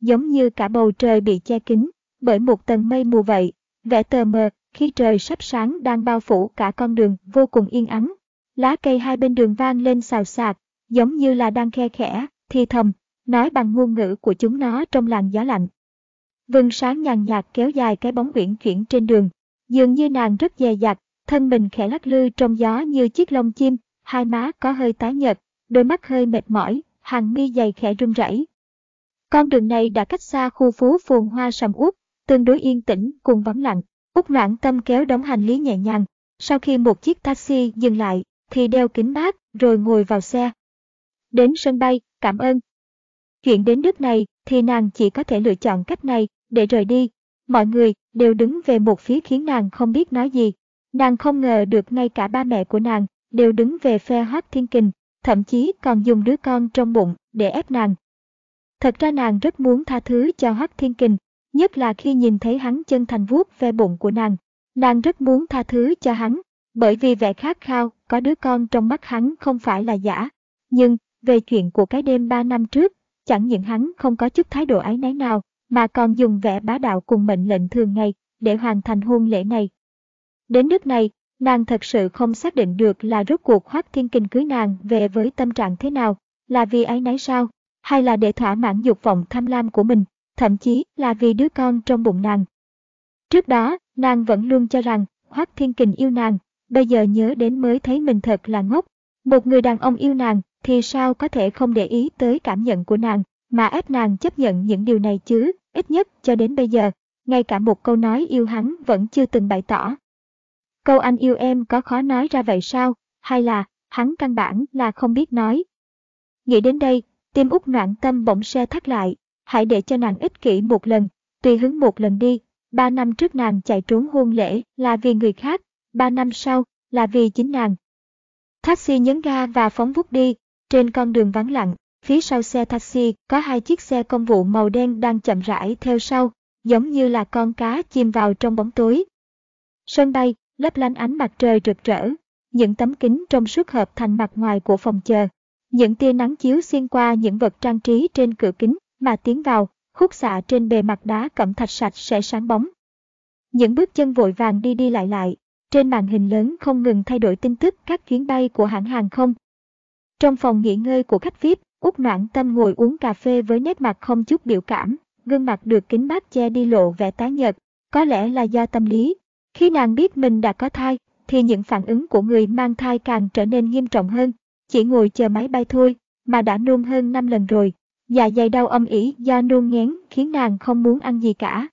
giống như cả bầu trời bị che kín bởi một tầng mây mù vậy, vẻ tờ mờ khi trời sắp sáng đang bao phủ cả con đường vô cùng yên ắng. Lá cây hai bên đường vang lên xào xạc, giống như là đang khe khẽ, thì thầm, nói bằng ngôn ngữ của chúng nó trong làn gió lạnh. Vừng sáng nhàn nhạt kéo dài cái bóng uyển chuyển trên đường, dường như nàng rất dè dặt, thân mình khẽ lắc lư trong gió như chiếc lông chim, hai má có hơi tái nhợt, đôi mắt hơi mệt mỏi, hàng mi dày khẽ run rẩy. Con đường này đã cách xa khu phố phồn hoa sầm uất, tương đối yên tĩnh cùng vắng lặng. Úc noãn tâm kéo đóng hành lý nhẹ nhàng. Sau khi một chiếc taxi dừng lại, thì đeo kính mát rồi ngồi vào xe. Đến sân bay, cảm ơn. Chuyện đến nước này thì nàng chỉ có thể lựa chọn cách này để rời đi. Mọi người đều đứng về một phía khiến nàng không biết nói gì. Nàng không ngờ được ngay cả ba mẹ của nàng đều đứng về phe hát Thiên Kình, thậm chí còn dùng đứa con trong bụng để ép nàng Thật ra nàng rất muốn tha thứ cho Hoắc Thiên Kình, nhất là khi nhìn thấy hắn chân thành vuốt ve bụng của nàng. Nàng rất muốn tha thứ cho hắn, bởi vì vẻ khát khao có đứa con trong mắt hắn không phải là giả. Nhưng, về chuyện của cái đêm ba năm trước, chẳng những hắn không có chút thái độ ái náy nào, mà còn dùng vẻ bá đạo cùng mệnh lệnh thường ngày để hoàn thành hôn lễ này. Đến nước này, nàng thật sự không xác định được là rốt cuộc Hoắc Thiên Kình cưới nàng về với tâm trạng thế nào, là vì ái náy sao? Hay là để thỏa mãn dục vọng tham lam của mình, thậm chí là vì đứa con trong bụng nàng. Trước đó, nàng vẫn luôn cho rằng Hoắc Thiên Kình yêu nàng, bây giờ nhớ đến mới thấy mình thật là ngốc. Một người đàn ông yêu nàng thì sao có thể không để ý tới cảm nhận của nàng, mà ép nàng chấp nhận những điều này chứ, ít nhất cho đến bây giờ, ngay cả một câu nói yêu hắn vẫn chưa từng bày tỏ. Câu anh yêu em có khó nói ra vậy sao, hay là hắn căn bản là không biết nói. Nghĩ đến đây, Tim út noạn tâm bỗng xe thắt lại, hãy để cho nàng ích kỷ một lần, tùy hứng một lần đi. Ba năm trước nàng chạy trốn hôn lễ là vì người khác, ba năm sau là vì chính nàng. Taxi nhấn ga và phóng vút đi, trên con đường vắng lặng, phía sau xe taxi có hai chiếc xe công vụ màu đen đang chậm rãi theo sau, giống như là con cá chìm vào trong bóng tối. Sân bay, lấp lánh ánh mặt trời rực rỡ, những tấm kính trong suốt hợp thành mặt ngoài của phòng chờ, những tia nắng chiếu xuyên qua những vật trang trí trên cửa kính mà tiến vào, khúc xạ trên bề mặt đá cẩm thạch sạch sẽ sáng bóng. Những bước chân vội vàng đi đi lại lại, trên màn hình lớn không ngừng thay đổi tin tức các chuyến bay của hãng hàng không. Trong phòng nghỉ ngơi của khách VIP, Úc Noãn Tâm ngồi uống cà phê với nét mặt không chút biểu cảm, gương mặt được kính mát che đi lộ vẻ tái nhợt, có lẽ là do tâm lý. Khi nàng biết mình đã có thai, thì những phản ứng của người mang thai càng trở nên nghiêm trọng hơn, chỉ ngồi chờ máy bay thôi, mà đã nôn hơn 5 lần rồi. Dạ dày đau âm ỉ do nôn ngén khiến nàng không muốn ăn gì cả.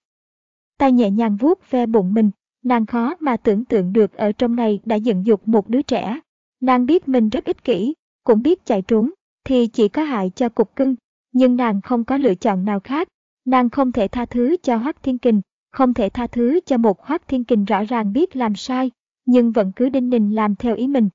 Tay nhẹ nhàng vuốt ve bụng mình, nàng khó mà tưởng tượng được ở trong này đã dựng dục một đứa trẻ. Nàng biết mình rất ích kỷ, cũng biết chạy trốn, thì chỉ có hại cho cục cưng, nhưng nàng không có lựa chọn nào khác. Nàng không thể tha thứ cho Hoắc Thiên Kình, không thể tha thứ cho một Hoắc Thiên Kình rõ ràng biết làm sai, nhưng vẫn cứ đinh ninh làm theo ý mình.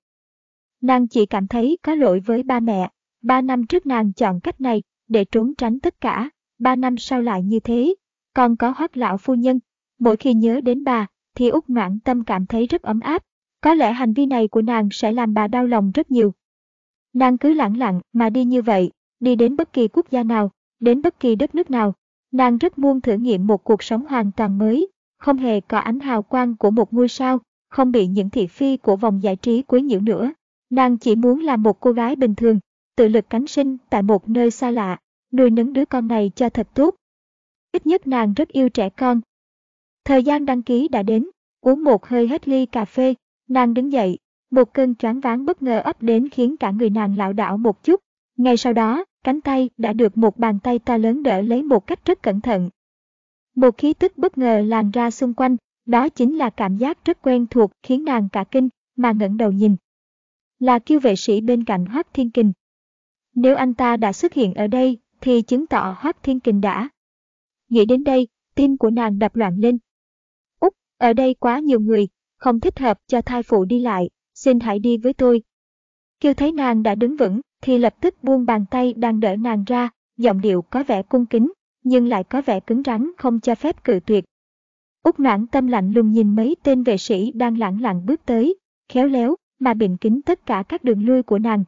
Nàng chỉ cảm thấy có lỗi với ba mẹ. Ba năm trước nàng chọn cách này để trốn tránh tất cả. Ba năm sau lại như thế. Còn có hoác lão phu nhân. Mỗi khi nhớ đến bà, thì út ngoãn tâm cảm thấy rất ấm áp. Có lẽ hành vi này của nàng sẽ làm bà đau lòng rất nhiều. Nàng cứ lẳng lặng mà đi như vậy, đi đến bất kỳ quốc gia nào, đến bất kỳ đất nước nào. Nàng rất muốn thử nghiệm một cuộc sống hoàn toàn mới, không hề có ánh hào quang của một ngôi sao, không bị những thị phi của vòng giải trí quấy nhiễu nữa. Nàng chỉ muốn là một cô gái bình thường, tự lực cánh sinh tại một nơi xa lạ, nuôi nấng đứa con này cho thật tốt. Ít nhất nàng rất yêu trẻ con. Thời gian đăng ký đã đến, uống một hơi hết ly cà phê, nàng đứng dậy, một cơn choáng váng bất ngờ ấp đến khiến cả người nàng lảo đảo một chút. Ngay sau đó, cánh tay đã được một bàn tay to lớn đỡ lấy một cách rất cẩn thận. Một khí tức bất ngờ lan ra xung quanh, đó chính là cảm giác rất quen thuộc khiến nàng cả kinh, mà ngẩng đầu nhìn, là kiêu vệ sĩ bên cạnh Hoác Thiên Kình. Nếu anh ta đã xuất hiện ở đây, thì chứng tỏ Hoác Thiên Kình đã Nghĩ đến đây, tim của nàng đập loạn lên. Úc, ở đây quá nhiều người, không thích hợp cho thai phụ đi lại, xin hãy đi với tôi. Kiều thấy nàng đã đứng vững, thì lập tức buông bàn tay đang đỡ nàng ra, giọng điệu có vẻ cung kính, nhưng lại có vẻ cứng rắn không cho phép cự tuyệt. Úc noãn tâm lạnh lùng nhìn mấy tên vệ sĩ đang lẳng lặng bước tới, khéo léo, mà bịn kín tất cả các đường lui của nàng.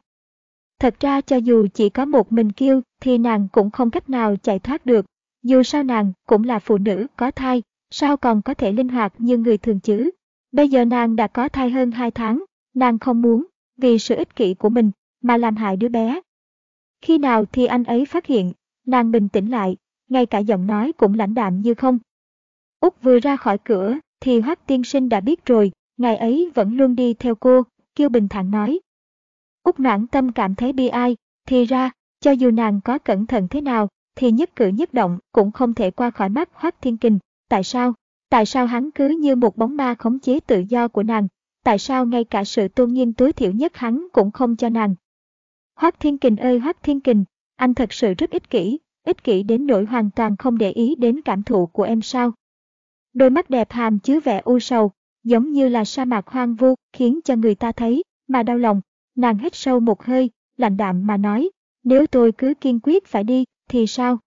Thật ra cho dù chỉ có một mình kêu thì nàng cũng không cách nào chạy thoát được, dù sao nàng cũng là phụ nữ có thai, sao còn có thể linh hoạt như người thường chứ. Bây giờ nàng đã có thai hơn 2 tháng, nàng không muốn, vì sự ích kỷ của mình, mà làm hại đứa bé. Khi nào thì anh ấy phát hiện, nàng bình tĩnh lại, ngay cả giọng nói cũng lãnh đạm như không. Úc vừa ra khỏi cửa, thì Hoắc tiên sinh đã biết rồi, ngày ấy vẫn luôn đi theo cô, Kiêu bình thản nói. Úc noãn tâm cảm thấy bi ai, thì ra, cho dù nàng có cẩn thận thế nào, thì nhất cử nhất động cũng không thể qua khỏi mắt Hoắc Thiên Kình. Tại sao? Tại sao hắn cứ như một bóng ma khống chế tự do của nàng? Tại sao ngay cả sự tôn nghiêm tối thiểu nhất hắn cũng không cho nàng? Hoắc Thiên Kình ơi Hoắc Thiên Kình, anh thật sự rất ích kỷ, ích kỷ đến nỗi hoàn toàn không để ý đến cảm thụ của em sao? Đôi mắt đẹp hàm chứa vẻ u sầu, giống như là sa mạc hoang vu, khiến cho người ta thấy, mà đau lòng. Nàng hít sâu một hơi, lạnh đạm mà nói, nếu tôi cứ kiên quyết phải đi, thì sao?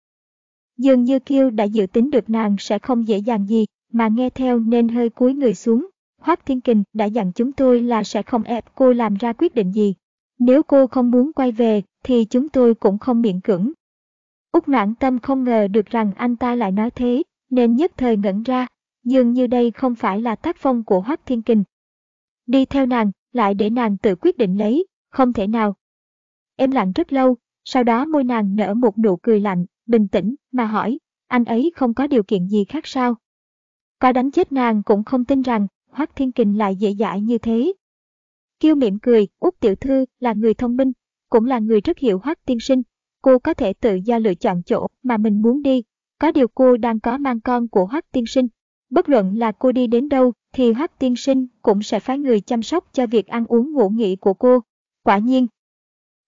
Dường như Kiêu đã dự tính được nàng sẽ không dễ dàng gì, mà nghe theo nên hơi cúi người xuống. Hoác Thiên Kình đã dặn chúng tôi là sẽ không ép cô làm ra quyết định gì. Nếu cô không muốn quay về, thì chúng tôi cũng không miễn cưỡng. Úc noãn tâm không ngờ được rằng anh ta lại nói thế, nên nhất thời ngẩn ra, dường như đây không phải là tác phong của Hoắc Thiên Kình. Đi theo nàng, lại để nàng tự quyết định lấy, không thể nào. Em lặng rất lâu, sau đó môi nàng nở một nụ cười lạnh, bình tĩnh, mà hỏi, anh ấy không có điều kiện gì khác sao? Có đánh chết nàng cũng không tin rằng Hoắc Thiên Kình lại dễ dãi như thế. Kiêu mỉm cười, Út tiểu thư là người thông minh, cũng là người rất hiểu Hoắc tiên sinh. Cô có thể tự do lựa chọn chỗ mà mình muốn đi. Có điều cô đang có mang con của Hoắc tiên sinh. Bất luận là cô đi đến đâu thì Hoắc tiên sinh cũng sẽ phái người chăm sóc cho việc ăn uống ngủ nghỉ của cô. Quả nhiên.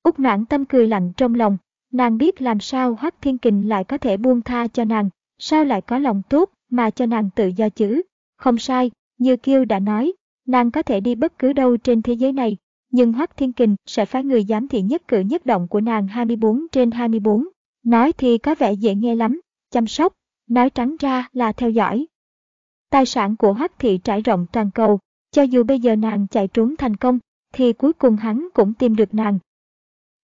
Úc noãn tâm cười lạnh trong lòng, nàng biết làm sao Hoắc Thiên Kình lại có thể buông tha cho nàng, sao lại có lòng tốt mà cho nàng tự do chứ. Không sai, như Kiêu đã nói, nàng có thể đi bất cứ đâu trên thế giới này, nhưng Hoắc Thiên Kình sẽ phái người giám thị nhất cử nhất động của nàng 24 trên 24. Nói thì có vẻ dễ nghe lắm, chăm sóc, nói trắng ra là theo dõi, Tài sản của Hoắc Thị trải rộng toàn cầu, cho dù bây giờ nàng chạy trốn thành công, thì cuối cùng hắn cũng tìm được nàng.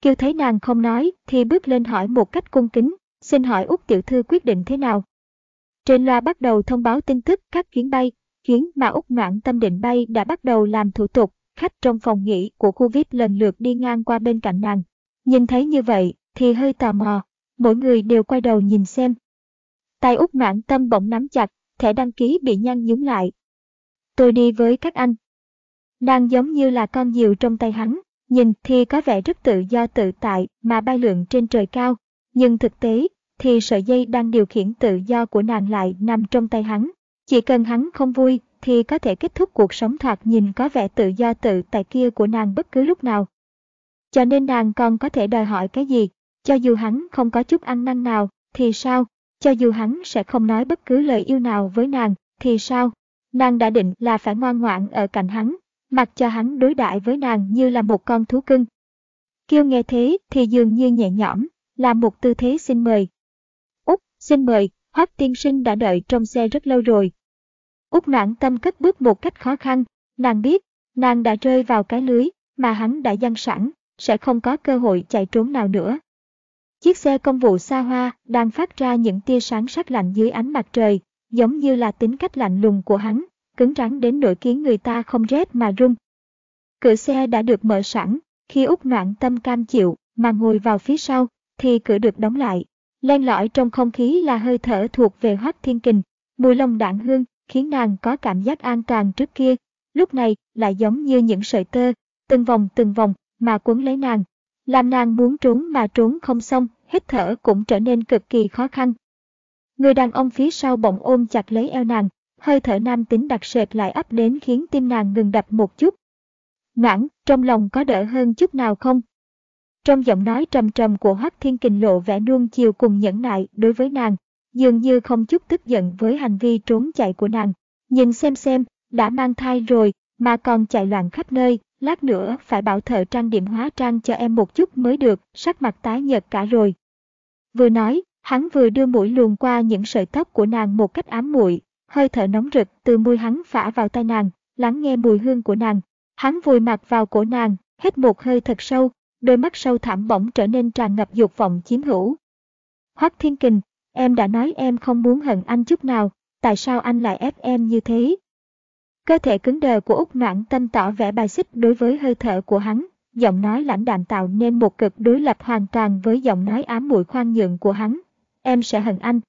Kiều thấy nàng không nói, thì bước lên hỏi một cách cung kính, xin hỏi Úc tiểu thư quyết định thế nào. Trên loa bắt đầu thông báo tin tức các chuyến bay, chuyến mà Úc Noãn tâm định bay đã bắt đầu làm thủ tục, khách trong phòng nghỉ của khu VIP lần lượt đi ngang qua bên cạnh nàng. Nhìn thấy như vậy, thì hơi tò mò, mỗi người đều quay đầu nhìn xem. Tay Úc Noãn tâm bỗng nắm chặt, thẻ đăng ký bị nhăn nhúm lại. Tôi đi với các anh. Nàng giống như là con diều trong tay hắn, nhìn thì có vẻ rất tự do tự tại mà bay lượn trên trời cao, nhưng thực tế thì sợi dây đang điều khiển tự do của nàng lại nằm trong tay hắn. Chỉ cần hắn không vui thì có thể kết thúc cuộc sống thoạt nhìn có vẻ tự do tự tại kia của nàng bất cứ lúc nào. Cho nên nàng còn có thể đòi hỏi cái gì, cho dù hắn không có chút ăn năn nào, thì sao? Cho dù hắn sẽ không nói bất cứ lời yêu nào với nàng, thì sao? Nàng đã định là phải ngoan ngoãn ở cạnh hắn, mặc cho hắn đối đãi với nàng như là một con thú cưng. Kiêu nghe thế thì dường như nhẹ nhõm, làm một tư thế xin mời. Úc, xin mời, Hoác tiên sinh đã đợi trong xe rất lâu rồi. Úc noãn tâm cất bước một cách khó khăn, nàng biết, nàng đã rơi vào cái lưới mà hắn đã giăng sẵn, sẽ không có cơ hội chạy trốn nào nữa. Chiếc xe công vụ xa hoa đang phát ra những tia sáng sắc lạnh dưới ánh mặt trời, giống như là tính cách lạnh lùng của hắn, cứng rắn đến nỗi khiến người ta không rét mà run. Cửa xe đã được mở sẵn, khi út noạn tâm cam chịu mà ngồi vào phía sau, thì cửa được đóng lại. Len lỏi trong không khí là hơi thở thuộc về Hoắc Thiên Kình, mùi lông đạn hương khiến nàng có cảm giác an toàn trước kia, lúc này lại giống như những sợi tơ, từng vòng từng vòng mà quấn lấy nàng, làm nàng muốn trốn mà trốn không xong, hít thở cũng trở nên cực kỳ khó khăn. Người đàn ông phía sau bỗng ôm chặt lấy eo nàng, hơi thở nam tính đặc sệt lại ấp đến khiến tim nàng ngừng đập một chút. Noãn, trong lòng có đỡ hơn chút nào không? Trong giọng nói trầm trầm của Hoắc Thiên Kình lộ vẻ nuông chiều cùng nhẫn nại đối với nàng, dường như không chút tức giận với hành vi trốn chạy của nàng. Nhìn xem xem, đã mang thai rồi, mà còn chạy loạn khắp nơi, lát nữa phải bảo thợ trang điểm hóa trang cho em một chút mới được, sắc mặt tái nhợt cả rồi. Vừa nói, hắn vừa đưa mũi luồn qua những sợi tóc của nàng một cách ám muội, hơi thở nóng rực từ môi hắn phả vào tai nàng, lắng nghe mùi hương của nàng. Hắn vùi mặt vào cổ nàng, hít một hơi thật sâu, đôi mắt sâu thẳm bỗng trở nên tràn ngập dục vọng chiếm hữu. Hoắc Thiên Kình, em đã nói em không muốn hận anh chút nào, tại sao anh lại ép em như thế? Cơ thể cứng đờ của Úc Noãn Tâm tỏ vẻ bài xích đối với hơi thở của hắn, giọng nói lãnh đạm tạo nên một cực đối lập hoàn toàn với giọng nói ám muội khoan nhượng của hắn. Em sẽ hận anh.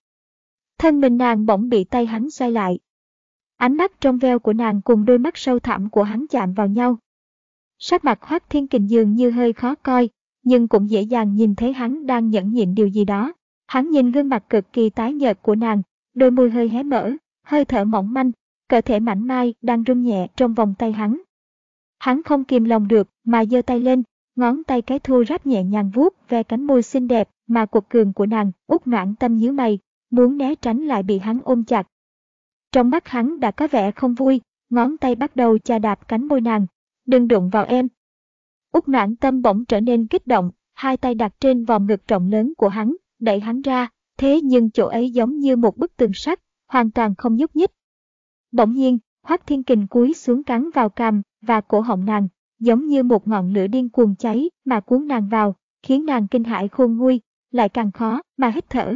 Thân mình nàng bỗng bị tay hắn xoay lại. Ánh mắt trong veo của nàng cùng đôi mắt sâu thẳm của hắn chạm vào nhau. Sắc mặt Hoác Thiên Kình dường như hơi khó coi, nhưng cũng dễ dàng nhìn thấy hắn đang nhẫn nhịn điều gì đó. Hắn nhìn gương mặt cực kỳ tái nhợt của nàng, đôi môi hơi hé mở, hơi thở mỏng manh, cơ thể mảnh mai đang rung nhẹ trong vòng tay hắn. Hắn không kìm lòng được mà giơ tay lên, ngón tay cái thô ráp nhẹ nhàng vuốt ve cánh môi xinh đẹp mà cuộc cường của nàng, út noãn tâm nhíu mày, muốn né tránh lại bị hắn ôm chặt. Trong mắt hắn đã có vẻ không vui, ngón tay bắt đầu chà đạp cánh môi nàng. Đừng đụng vào em. Út noãn tâm bỗng trở nên kích động, hai tay đặt trên vòng ngực rộng lớn của hắn, đẩy hắn ra, thế nhưng chỗ ấy giống như một bức tường sắt, hoàn toàn không nhúc nhích. Bỗng nhiên, Hoắc Thiên Kình cúi xuống cắn vào cằm và cổ họng nàng, giống như một ngọn lửa điên cuồng cháy mà cuốn nàng vào, khiến nàng kinh hãi khôn nguôi, lại càng khó mà hít thở.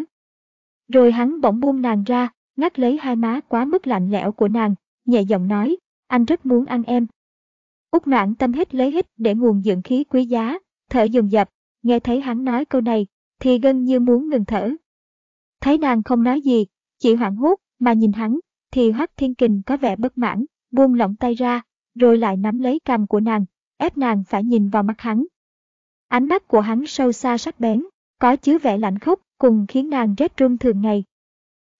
Rồi hắn bỗng buông nàng ra, ngắt lấy hai má quá mức lạnh lẽo của nàng, nhẹ giọng nói, anh rất muốn ăn em. Úc noãn tâm hít lấy hít để nguồn dưỡng khí quý giá, thở dồn dập, nghe thấy hắn nói câu này, thì gần như muốn ngừng thở. Thấy nàng không nói gì, chỉ hoảng hốt mà nhìn hắn, thì Hoắc Thiên Kình có vẻ bất mãn, buông lỏng tay ra, rồi lại nắm lấy cằm của nàng, ép nàng phải nhìn vào mắt hắn. Ánh mắt của hắn sâu xa sắc bén, có chứa vẻ lạnh khốc cùng khiến nàng rét run thường ngày.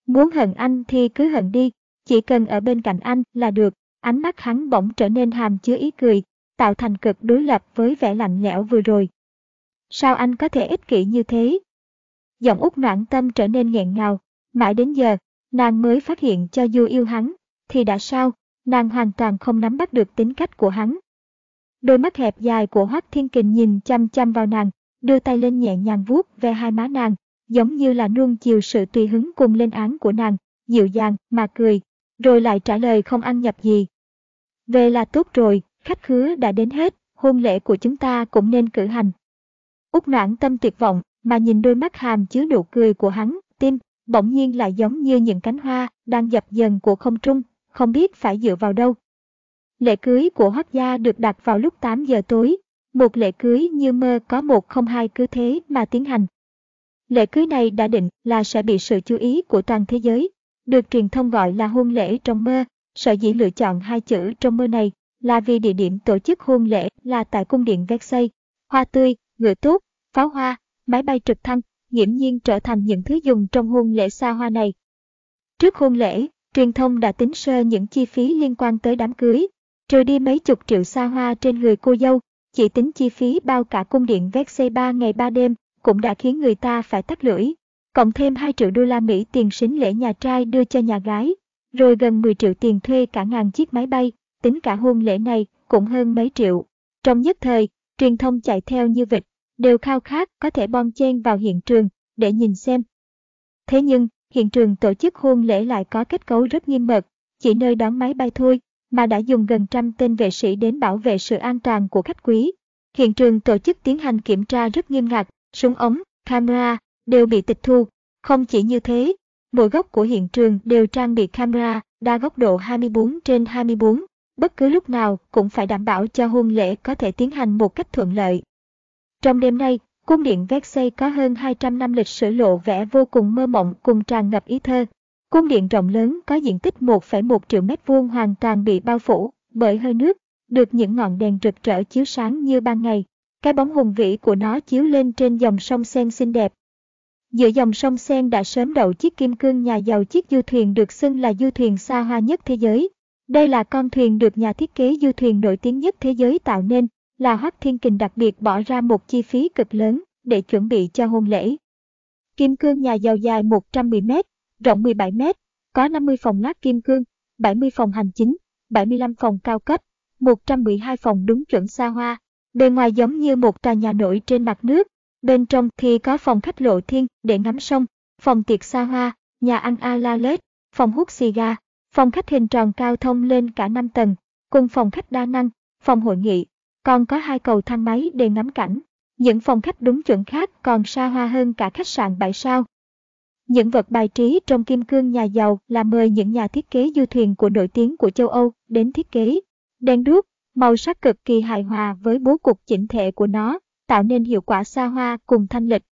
Muốn hận anh thì cứ hận đi, chỉ cần ở bên cạnh anh là được, ánh mắt hắn bỗng trở nên hàm chứa ý cười, tạo thành cực đối lập với vẻ lạnh lẽo vừa rồi. Sao anh có thể ích kỷ như thế? Giọng út noạn tâm trở nên nghẹn ngào, mãi đến giờ, nàng mới phát hiện cho dù yêu hắn, thì đã sao, nàng hoàn toàn không nắm bắt được tính cách của hắn. Đôi mắt hẹp dài của Hoắc Thiên Kình nhìn chăm chăm vào nàng, đưa tay lên nhẹ nhàng vuốt ve hai má nàng, giống như là nuông chiều sự tùy hứng cùng lên án của nàng, dịu dàng mà cười, rồi lại trả lời không ăn nhập gì. Về là tốt rồi, khách khứa đã đến hết, hôn lễ của chúng ta cũng nên cử hành. Úc noãn tâm tuyệt vọng mà nhìn đôi mắt hàm chứa nụ cười của hắn, tim bỗng nhiên lại giống như những cánh hoa đang dập dần của không trung, không biết phải dựa vào đâu. Lễ cưới của Hoắc gia được đặt vào lúc 8 giờ tối, một lễ cưới như mơ có một không hai cứ thế mà tiến hành. Lễ cưới này đã định là sẽ bị sự chú ý của toàn thế giới, được truyền thông gọi là hôn lễ trong mơ, sở dĩ lựa chọn hai chữ trong mơ này là vì địa điểm tổ chức hôn lễ là tại cung điện Versailles. Hoa tươi, ngựa tốt, pháo hoa, máy bay trực thăng, nghiễm nhiên trở thành những thứ dùng trong hôn lễ xa hoa này. Trước hôn lễ, truyền thông đã tính sơ những chi phí liên quan tới đám cưới, trừ đi mấy chục triệu xa hoa trên người cô dâu, chỉ tính chi phí bao cả cung điện Versailles 3 ngày 3 đêm cũng đã khiến người ta phải tắt lưỡi. Cộng thêm 2 triệu đô la Mỹ tiền sính lễ nhà trai đưa cho nhà gái, rồi gần 10 triệu tiền thuê cả ngàn chiếc máy bay, tính cả hôn lễ này cũng hơn mấy triệu. Trong nhất thời, truyền thông chạy theo như vịt, đều khao khát có thể bon chen vào hiện trường để nhìn xem. Thế nhưng, hiện trường tổ chức hôn lễ lại có kết cấu rất nghiêm mật, chỉ nơi đón máy bay thôi, mà đã dùng gần trăm tên vệ sĩ đến bảo vệ sự an toàn của khách quý. Hiện trường tổ chức tiến hành kiểm tra rất nghiêm ngặt, súng ống, camera đều bị tịch thu. Không chỉ như thế, mỗi góc của hiện trường đều trang bị camera đa góc độ 24 trên 24, bất cứ lúc nào cũng phải đảm bảo cho hôn lễ có thể tiến hành một cách thuận lợi. Trong đêm nay, cung điện Versailles có hơn 200 năm lịch sử lộ vẻ vô cùng mơ mộng cùng tràn ngập ý thơ. Cung điện rộng lớn có diện tích 1,1 triệu mét vuông hoàn toàn bị bao phủ bởi hơi nước, được những ngọn đèn rực rỡ chiếu sáng như ban ngày. Cái bóng hùng vĩ của nó chiếu lên trên dòng sông Sen xinh đẹp. Giữa dòng sông Sen đã sớm đậu chiếc kim cương nhà giàu chiếc du thuyền được xưng là du thuyền xa hoa nhất thế giới. Đây là con thuyền được nhà thiết kế du thuyền nổi tiếng nhất thế giới tạo nên, là Hoắc Thiên Kình đặc biệt bỏ ra một chi phí cực lớn để chuẩn bị cho hôn lễ. Kim cương nhà giàu dài 110m, rộng 17m, có 50 phòng lát kim cương, 70 phòng hành chính, 75 phòng cao cấp, 112 phòng đúng chuẩn xa hoa. Bề ngoài giống như một tòa nhà nổi trên mặt nước, bên trong thì có phòng khách lộ thiên để ngắm sông, phòng tiệc xa hoa, nhà ăn a la lết, phòng hút xì ga, phòng khách hình tròn cao thông lên cả 5 tầng, cùng phòng khách đa năng, phòng hội nghị, còn có hai cầu thang máy để ngắm cảnh. Những phòng khách đúng chuẩn khác còn xa hoa hơn cả khách sạn 7 sao. Những vật bài trí trong kim cương nhà giàu là mời những nhà thiết kế du thuyền của nổi tiếng của châu Âu đến thiết kế. Đen đuốc, màu sắc cực kỳ hài hòa với bố cục chỉnh thể của nó, tạo nên hiệu quả xa hoa cùng thanh lịch.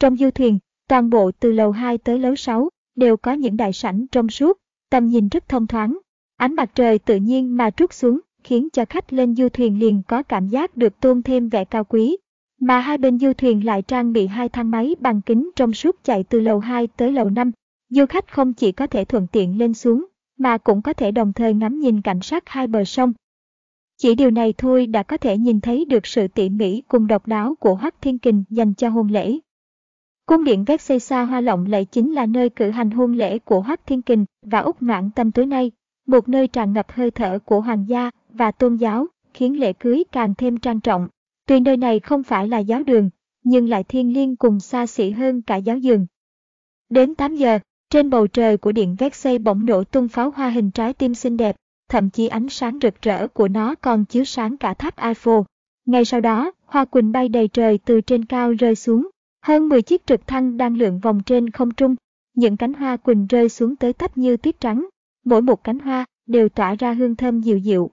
Trong du thuyền, toàn bộ từ lầu 2 tới lầu 6 đều có những đại sảnh trong suốt, tầm nhìn rất thông thoáng. Ánh mặt trời tự nhiên mà trút xuống, khiến cho khách lên du thuyền liền có cảm giác được tôn thêm vẻ cao quý. Mà hai bên du thuyền lại trang bị hai thang máy bằng kính trong suốt chạy từ lầu 2 tới lầu 5. Du khách không chỉ có thể thuận tiện lên xuống, mà cũng có thể đồng thời ngắm nhìn cảnh sát hai bờ sông. Chỉ điều này thôi đã có thể nhìn thấy được sự tỉ mỉ cùng độc đáo của Hoắc Thiên Kình dành cho hôn lễ. Cung điện Versailles Hoa Lộng lại chính là nơi cử hành hôn lễ của Hoắc Thiên Kình và Úc Noãn Tâm tối nay, một nơi tràn ngập hơi thở của hoàng gia và tôn giáo, khiến lễ cưới càng thêm trang trọng. Tuy nơi này không phải là giáo đường, nhưng lại thiên liêng cùng xa xỉ hơn cả giáo dường. Đến 8 giờ, trên bầu trời của điện Versailles bỗng nổ tung pháo hoa hình trái tim xinh đẹp, thậm chí ánh sáng rực rỡ của nó còn chiếu sáng cả tháp Eiffel. Ngay sau đó, hoa quỳnh bay đầy trời từ trên cao rơi xuống. Hơn 10 chiếc trực thăng đang lượn vòng trên không trung. Những cánh hoa quỳnh rơi xuống tới thấp như tuyết trắng. Mỗi một cánh hoa đều tỏa ra hương thơm dịu dịu.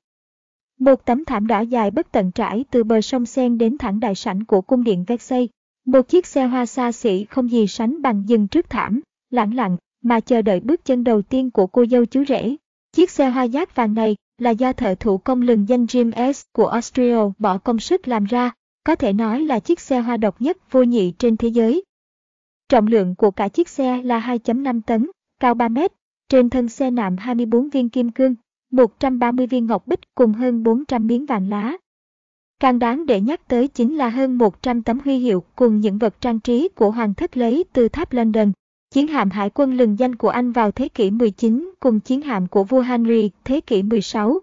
Một tấm thảm đỏ dài bất tận trải từ bờ sông Sen đến thẳng đại sảnh của cung điện Versailles. Một chiếc xe hoa xa xỉ không gì sánh bằng dừng trước thảm, lặng lặng mà chờ đợi bước chân đầu tiên của cô dâu chú rể. Chiếc xe hoa giác vàng này là do thợ thủ công lừng danh Jim S của Austria bỏ công sức làm ra, có thể nói là chiếc xe hoa độc nhất vô nhị trên thế giới. Trọng lượng của cả chiếc xe là 2.5 tấn, cao 3 mét, trên thân xe nạm 24 viên kim cương, 130 viên ngọc bích cùng hơn 400 miếng vàng lá. Càng đáng để nhắc tới chính là hơn 100 tấm huy hiệu cùng những vật trang trí của hoàng thất lấy từ tháp London. Chiến hạm hải quân lừng danh của Anh vào thế kỷ 19 cùng chiến hạm của vua Henry thế kỷ 16.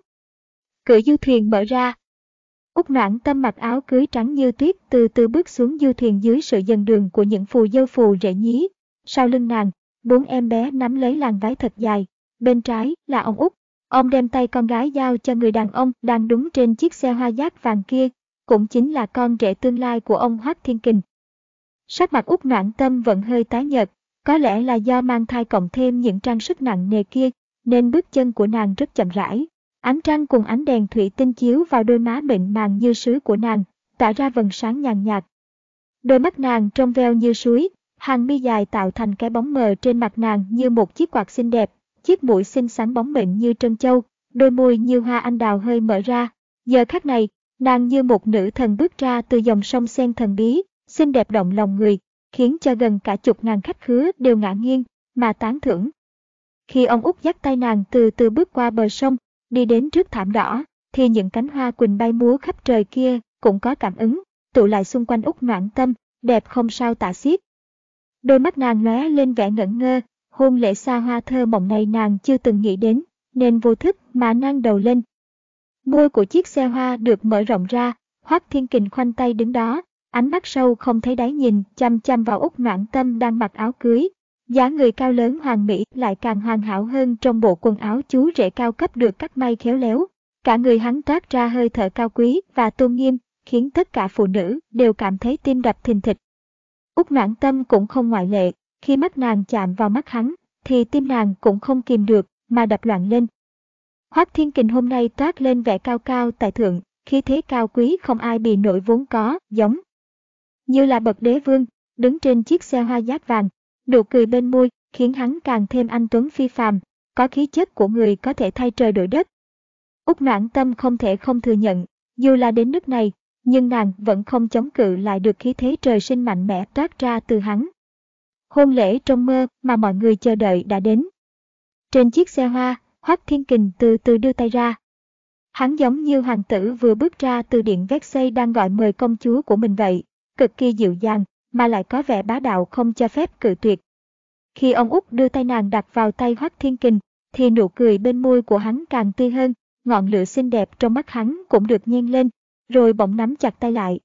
Cửa du thuyền mở ra. Úc noãn tâm mặc áo cưới trắng như tuyết từ từ bước xuống du thuyền dưới sự dần đường của những phù dâu phù rễ nhí. Sau lưng nàng, bốn em bé nắm lấy làn váy thật dài. Bên trái là ông Úc. Ông đem tay con gái giao cho người đàn ông đang đứng trên chiếc xe hoa giác vàng kia, cũng chính là con rể tương lai của ông Hoắc Thiên Kình. Sắc mặt Úc noãn tâm vẫn hơi tái nhợt, có lẽ là do mang thai cộng thêm những trang sức nặng nề kia, nên bước chân của nàng rất chậm rãi. Ánh trăng cùng ánh đèn thủy tinh chiếu vào đôi má mịn màng như sứ của nàng, tạo ra vầng sáng nhàn nhạt. Đôi mắt nàng trong veo như suối, hàng mi dài tạo thành cái bóng mờ trên mặt nàng như một chiếc quạt xinh đẹp, chiếc mũi xinh xắn bóng mịn như trân châu, đôi môi như hoa anh đào hơi mở ra. Giờ khắc này, nàng như một nữ thần bước ra từ dòng sông sen thần bí, xinh đẹp động lòng người, khiến cho gần cả chục ngàn khách khứa đều ngã nghiêng, mà tán thưởng. Khi ông út dắt tay nàng từ từ bước qua bờ sông, đi đến trước thảm đỏ, thì những cánh hoa quỳnh bay múa khắp trời kia cũng có cảm ứng, tụ lại xung quanh út noãn tâm, đẹp không sao tả xiết. Đôi mắt nàng lóe lên vẻ ngẩn ngơ, hôn lễ xa hoa thơ mộng này nàng chưa từng nghĩ đến, nên vô thức mà nang đầu lên. Môi của chiếc xe hoa được mở rộng ra, Hoắc Thiên Kình khoanh tay đứng đó, Ánh mắt sâu không thấy đáy nhìn, chăm chăm vào Úc Noãn Tâm đang mặc áo cưới. Giá người cao lớn hoàn mỹ lại càng hoàn hảo hơn trong bộ quần áo chú rể cao cấp được cắt may khéo léo. Cả người hắn toát ra hơi thở cao quý và tôn nghiêm, khiến tất cả phụ nữ đều cảm thấy tim đập thình thịch. Úc Noãn Tâm cũng không ngoại lệ, khi mắt nàng chạm vào mắt hắn, thì tim nàng cũng không kìm được, mà đập loạn lên. Hoác Thiên Kình hôm nay toát lên vẻ cao cao tại thượng, khi thế cao quý không ai bị nổi vốn có, giống như là bậc đế vương, đứng trên chiếc xe hoa giáp vàng, nụ cười bên môi, khiến hắn càng thêm anh tuấn phi phàm, có khí chất của người có thể thay trời đổi đất. Úc noãn tâm không thể không thừa nhận, dù là đến nước này, nhưng nàng vẫn không chống cự lại được khí thế trời sinh mạnh mẽ toát ra từ hắn. Hôn lễ trong mơ mà mọi người chờ đợi đã đến. Trên chiếc xe hoa, Hoắc Thiên Kình từ từ đưa tay ra. Hắn giống như hoàng tử vừa bước ra từ điện Versailles đang gọi mời công chúa của mình vậy cực kỳ dịu dàng, mà lại có vẻ bá đạo không cho phép cự tuyệt. Khi ông út đưa tay nàng đặt vào tay Hoắc Thiên Kình, thì nụ cười bên môi của hắn càng tươi hơn, ngọn lửa xinh đẹp trong mắt hắn cũng được nhen lên, rồi bỗng nắm chặt tay lại.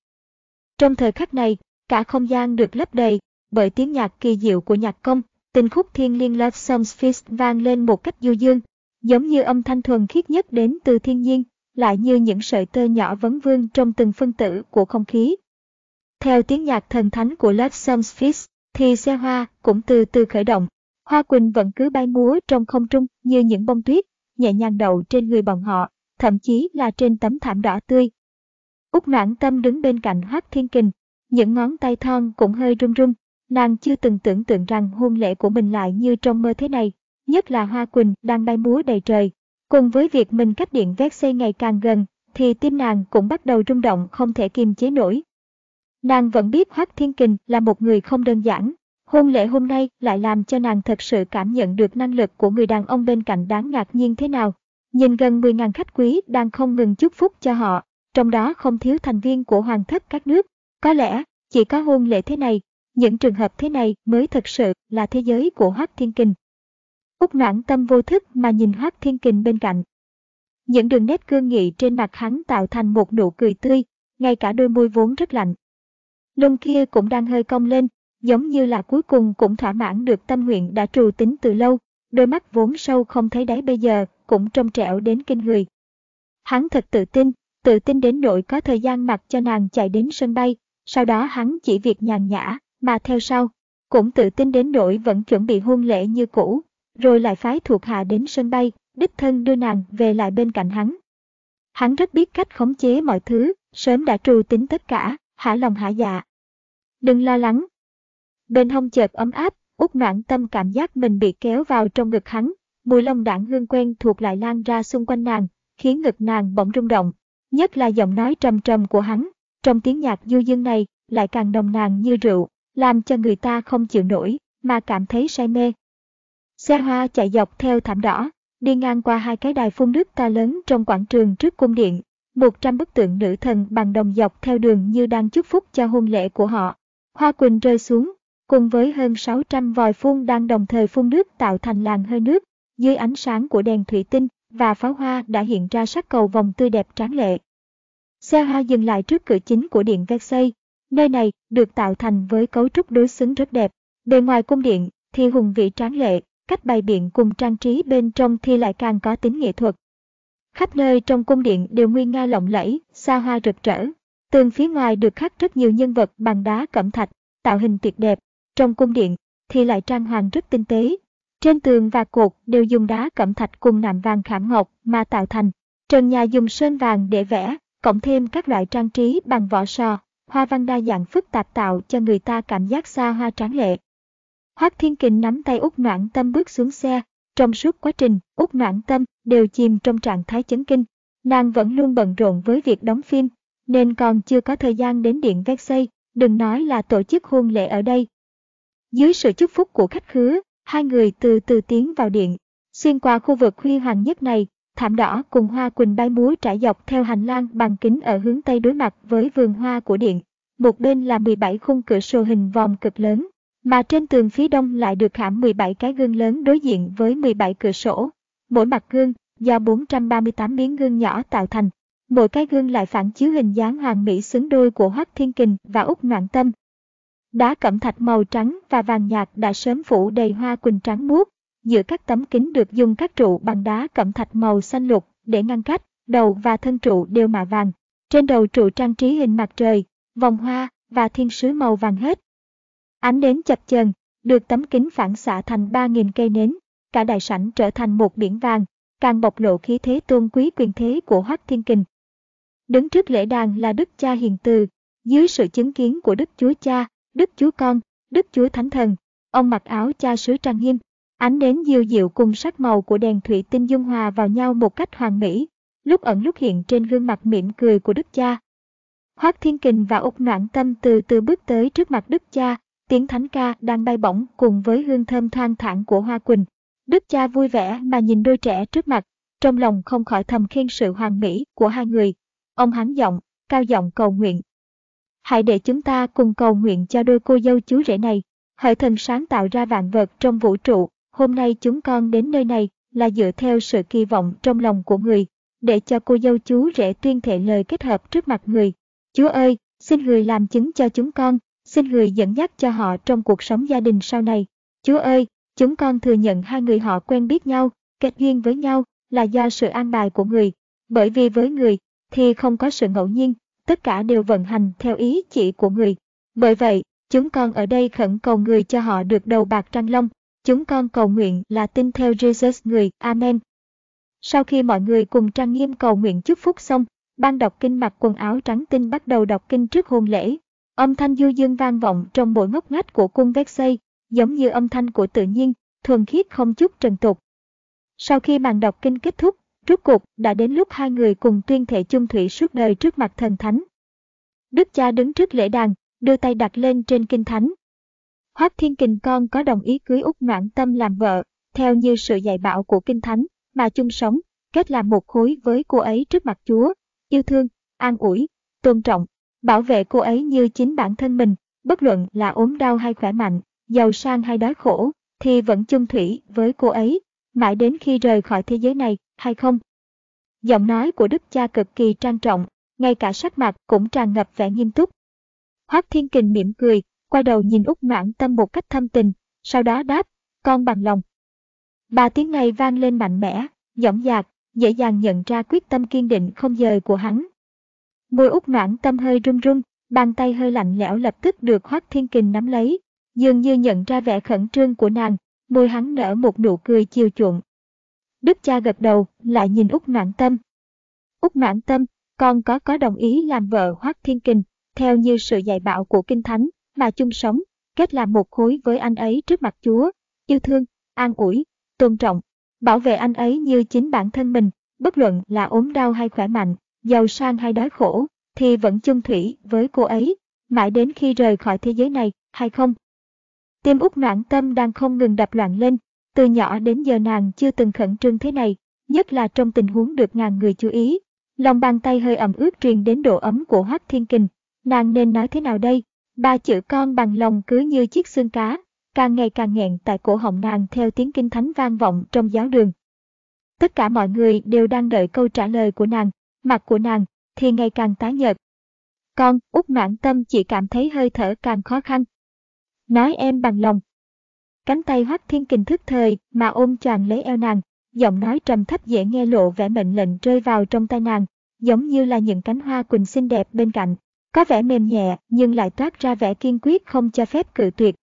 Trong thời khắc này, cả không gian được lấp đầy bởi tiếng nhạc kỳ diệu của nhạc công, tình khúc thiên liên Love Songs Feast vang lên một cách du dương, giống như âm thanh thuần khiết nhất đến từ thiên nhiên, lại như những sợi tơ nhỏ vấn vương trong từng phân tử của không khí. Theo tiếng nhạc thần thánh của Love Songs Feast, thì xe hoa cũng từ từ khởi động. Hoa quỳnh vẫn cứ bay múa trong không trung như những bông tuyết, nhẹ nhàng đậu trên người bọn họ, thậm chí là trên tấm thảm đỏ tươi. Úc noãn tâm đứng bên cạnh Hoác Thiên Kình, những ngón tay thon cũng hơi run run, nàng chưa từng tưởng tượng rằng hôn lễ của mình lại như trong mơ thế này, nhất là Hoa Quỳnh đang bay múa đầy trời. Cùng với việc mình cách điện vét xây ngày càng gần, thì tim nàng cũng bắt đầu rung động không thể kiềm chế nổi. Nàng vẫn biết Hoác Thiên Kình là một người không đơn giản. Hôn lễ hôm nay lại làm cho nàng thật sự cảm nhận được năng lực của người đàn ông bên cạnh đáng ngạc nhiên thế nào. Nhìn gần 10.000 khách quý đang không ngừng chúc phúc cho họ, trong đó không thiếu thành viên của hoàng thất các nước. Có lẽ, chỉ có hôn lễ thế này, những trường hợp thế này mới thật sự là thế giới của Hoác Thiên Kình. Úc noãn tâm vô thức mà nhìn Hoác Thiên Kình bên cạnh. Những đường nét cương nghị trên mặt hắn tạo thành một nụ cười tươi, ngay cả đôi môi vốn rất lạnh. Lông kia cũng đang hơi cong lên, giống như là cuối cùng cũng thỏa mãn được tâm nguyện đã trù tính từ lâu, đôi mắt vốn sâu không thấy đáy bây giờ cũng trong trẻo đến kinh người. Hắn thật tự tin, tự tin đến nỗi có thời gian mặc cho nàng chạy đến sân bay, sau đó hắn chỉ việc nhàn nhã, mà theo sau, cũng tự tin đến nỗi vẫn chuẩn bị hôn lễ như cũ, rồi lại phái thuộc hạ đến sân bay, đích thân đưa nàng về lại bên cạnh hắn. Hắn rất biết cách khống chế mọi thứ, sớm đã trù tính tất cả, hả lòng hả dạ. Đừng lo lắng. Bên hông chợt ấm áp, út noạn tâm cảm giác mình bị kéo vào trong ngực hắn, mùi lông đảng hương quen thuộc lại lan ra xung quanh nàng, khiến ngực nàng bỗng rung động, nhất là giọng nói trầm trầm của hắn, trong tiếng nhạc du dương này lại càng nồng nàn như rượu, làm cho người ta không chịu nổi, mà cảm thấy say mê. Xe hoa chạy dọc theo thảm đỏ, đi ngang qua hai cái đài phun nước to lớn trong quảng trường trước cung điện. Một trăm bức tượng nữ thần bằng đồng dọc theo đường như đang chúc phúc cho hôn lễ của họ. Hoa quỳnh rơi xuống, cùng với hơn 600 vòi phun đang đồng thời phun nước tạo thành làn hơi nước, dưới ánh sáng của đèn thủy tinh và pháo hoa đã hiện ra sắc cầu vòng tươi đẹp tráng lệ. Xe hoa dừng lại trước cửa chính của điện Versailles, Nơi này được tạo thành với cấu trúc đối xứng rất đẹp. Bề ngoài cung điện thì hùng vĩ tráng lệ, cách bày biện cùng trang trí bên trong thì lại càng có tính nghệ thuật. Khắp nơi trong cung điện đều nguyên nga lộng lẫy, xa hoa rực rỡ. Tường phía ngoài được khắc rất nhiều nhân vật bằng đá cẩm thạch, tạo hình tuyệt đẹp. Trong cung điện thì lại trang hoàng rất tinh tế. Trên tường và cột đều dùng đá cẩm thạch cùng nạm vàng khảm ngọc mà tạo thành. Trần nhà dùng sơn vàng để vẽ, cộng thêm các loại trang trí bằng vỏ sò, hoa văn đa dạng phức tạp tạo cho người ta cảm giác xa hoa tráng lệ. Hoác Thiên Kình nắm tay Úc Noãn Tâm bước xuống xe, trong suốt quá trình, Úc Noãn Tâm đều chìm trong trạng thái chấn kinh. Nàng vẫn luôn bận rộn với việc đóng phim, nên còn chưa có thời gian đến điện Versailles, đừng nói là tổ chức hôn lễ ở đây. Dưới sự chúc phúc của khách khứa, hai người từ từ tiến vào điện. Xuyên qua khu vực huy hoàng nhất này, thảm đỏ cùng hoa quỳnh bay múa trải dọc theo hành lang bằng kính ở hướng tây đối mặt với vườn hoa của điện. Một bên là 17 khung cửa sổ hình vòng cực lớn, mà trên tường phía đông lại được khảm 17 cái gương lớn đối diện với 17 cửa sổ. Mỗi mặt gương do 438 miếng gương nhỏ tạo thành. Mỗi cái gương lại phản chiếu hình dáng hoàn mỹ xứng đôi của Hoắc Thiên Kình và Úc Noãn Tâm. Đá cẩm thạch màu trắng và vàng nhạt đã sớm phủ đầy hoa quỳnh trắng muốt, Giữa các tấm kính được dùng các trụ bằng đá cẩm thạch màu xanh lục để ngăn cách, đầu và thân trụ đều mạ vàng. Trên đầu trụ trang trí hình mặt trời, vòng hoa và thiên sứ màu vàng hết. Ánh đến chập chờn, được tấm kính phản xạ thành 3.000 cây nến, cả đại sảnh trở thành một biển vàng, càng bộc lộ khí thế tôn quý quyền thế của Hoắc Thiên Kình. Đứng trước lễ đàn là Đức Cha Hiền Từ, dưới sự chứng kiến của Đức Chúa Cha, Đức Chúa Con, Đức Chúa Thánh Thần, ông mặc áo cha sứ trang nghiêm, Ánh đến diêu diệu cùng sắc màu của đèn thủy tinh dung hòa vào nhau một cách hoàn mỹ, lúc ẩn lúc hiện trên gương mặt mỉm cười của đức cha. Hoác Thiên Kình và Úc Noãn Tâm từ từ bước tới trước mặt đức cha, tiếng thánh ca đang bay bổng cùng với hương thơm thoang thản của hoa quỳnh. Đức cha vui vẻ mà nhìn đôi trẻ trước mặt, trong lòng không khỏi thầm khen sự hoàn mỹ của hai người. Ông hắn giọng, cao giọng cầu nguyện. Hãy để chúng ta cùng cầu nguyện cho đôi cô dâu chú rể này, hỡi thần sáng tạo ra vạn vật trong vũ trụ, hôm nay chúng con đến nơi này là dựa theo sự kỳ vọng trong lòng của người, để cho cô dâu chú rể tuyên thệ lời kết hợp trước mặt người. Chúa ơi, xin người làm chứng cho chúng con, xin người dẫn dắt cho họ trong cuộc sống gia đình sau này. Chúa ơi, chúng con thừa nhận hai người họ quen biết nhau, kết duyên với nhau là do sự an bài của người. Bởi vì với người thì không có sự ngẫu nhiên, tất cả đều vận hành theo ý chỉ của người. Bởi vậy, chúng con ở đây khẩn cầu người cho họ được đầu bạc trăng long. Chúng con cầu nguyện là tin theo Jesus người. Amen. Sau khi mọi người cùng trang nghiêm cầu nguyện chúc phúc xong, ban đọc kinh mặc quần áo trắng tinh bắt đầu đọc kinh trước hôn lễ. Âm thanh du dương vang vọng trong mỗi ngóc ngách của cung Vexay, xây, giống như âm thanh của tự nhiên, thuần khiết không chút trần tục. Sau khi màn đọc kinh kết thúc, rốt cuộc đã đến lúc hai người cùng tuyên thệ chung thủy suốt đời trước mặt thần thánh. Đức cha đứng trước lễ đàn, đưa tay đặt lên trên kinh thánh. Hoác Thiên Kình con có đồng ý cưới Úc Noãn Tâm làm vợ, theo như sự dạy bảo của kinh thánh, mà chung sống, kết làm một khối với cô ấy trước mặt Chúa, yêu thương, an ủi, tôn trọng, bảo vệ cô ấy như chính bản thân mình, bất luận là ốm đau hay khỏe mạnh, giàu sang hay đói khổ, thì vẫn chung thủy với cô ấy, mãi đến khi rời khỏi thế giới này, hay không? Giọng nói của đức cha cực kỳ trang trọng, ngay cả sắc mặt cũng tràn ngập vẻ nghiêm túc. Hoác Thiên Kình mỉm cười, quay đầu nhìn Úc Noãn Tâm một cách thâm tình, sau đó đáp, con bằng lòng. Ba tiếng này vang lên mạnh mẽ, dõng dạc, dễ dàng nhận ra quyết tâm kiên định không dời của hắn. Môi Úc Noãn Tâm hơi run run, bàn tay hơi lạnh lẽo lập tức được Hoác Thiên Kình nắm lấy, dường như nhận ra vẻ khẩn trương của nàng, môi hắn nở một nụ cười chiều chuộng. Đức cha gật đầu, lại nhìn Úc Noãn Tâm. Úc Noãn Tâm, con có có đồng ý làm vợ Hoác Thiên Kình, theo như sự dạy bảo của Kinh Thánh, mà chung sống, kết làm một khối với anh ấy trước mặt Chúa, yêu thương, an ủi, tôn trọng, bảo vệ anh ấy như chính bản thân mình, bất luận là ốm đau hay khỏe mạnh, giàu sang hay đói khổ, thì vẫn chung thủy với cô ấy, mãi đến khi rời khỏi thế giới này, hay không? Tim út noãn tâm đang không ngừng đập loạn lên, từ nhỏ đến giờ nàng chưa từng khẩn trương thế này, nhất là trong tình huống được ngàn người chú ý. Lòng bàn tay hơi ẩm ướt truyền đến độ ấm của Hoác Thiên Kình, nàng nên nói thế nào đây? Ba chữ con bằng lòng cứ như chiếc xương cá, càng ngày càng nghẹn tại cổ họng nàng theo tiếng kinh thánh vang vọng trong giáo đường. Tất cả mọi người đều đang đợi câu trả lời của nàng, mặt của nàng thì ngày càng tái nhợt. Con, út noãn tâm chỉ cảm thấy hơi thở càng khó khăn. Nói em bằng lòng. Cánh tay hoắc thiên kình thức thời mà ôm choàng lấy eo nàng, giọng nói trầm thấp dễ nghe lộ vẻ mệnh lệnh rơi vào trong tay nàng, giống như là những cánh hoa quỳnh xinh đẹp bên cạnh, có vẻ mềm nhẹ nhưng lại toát ra vẻ kiên quyết không cho phép cự tuyệt.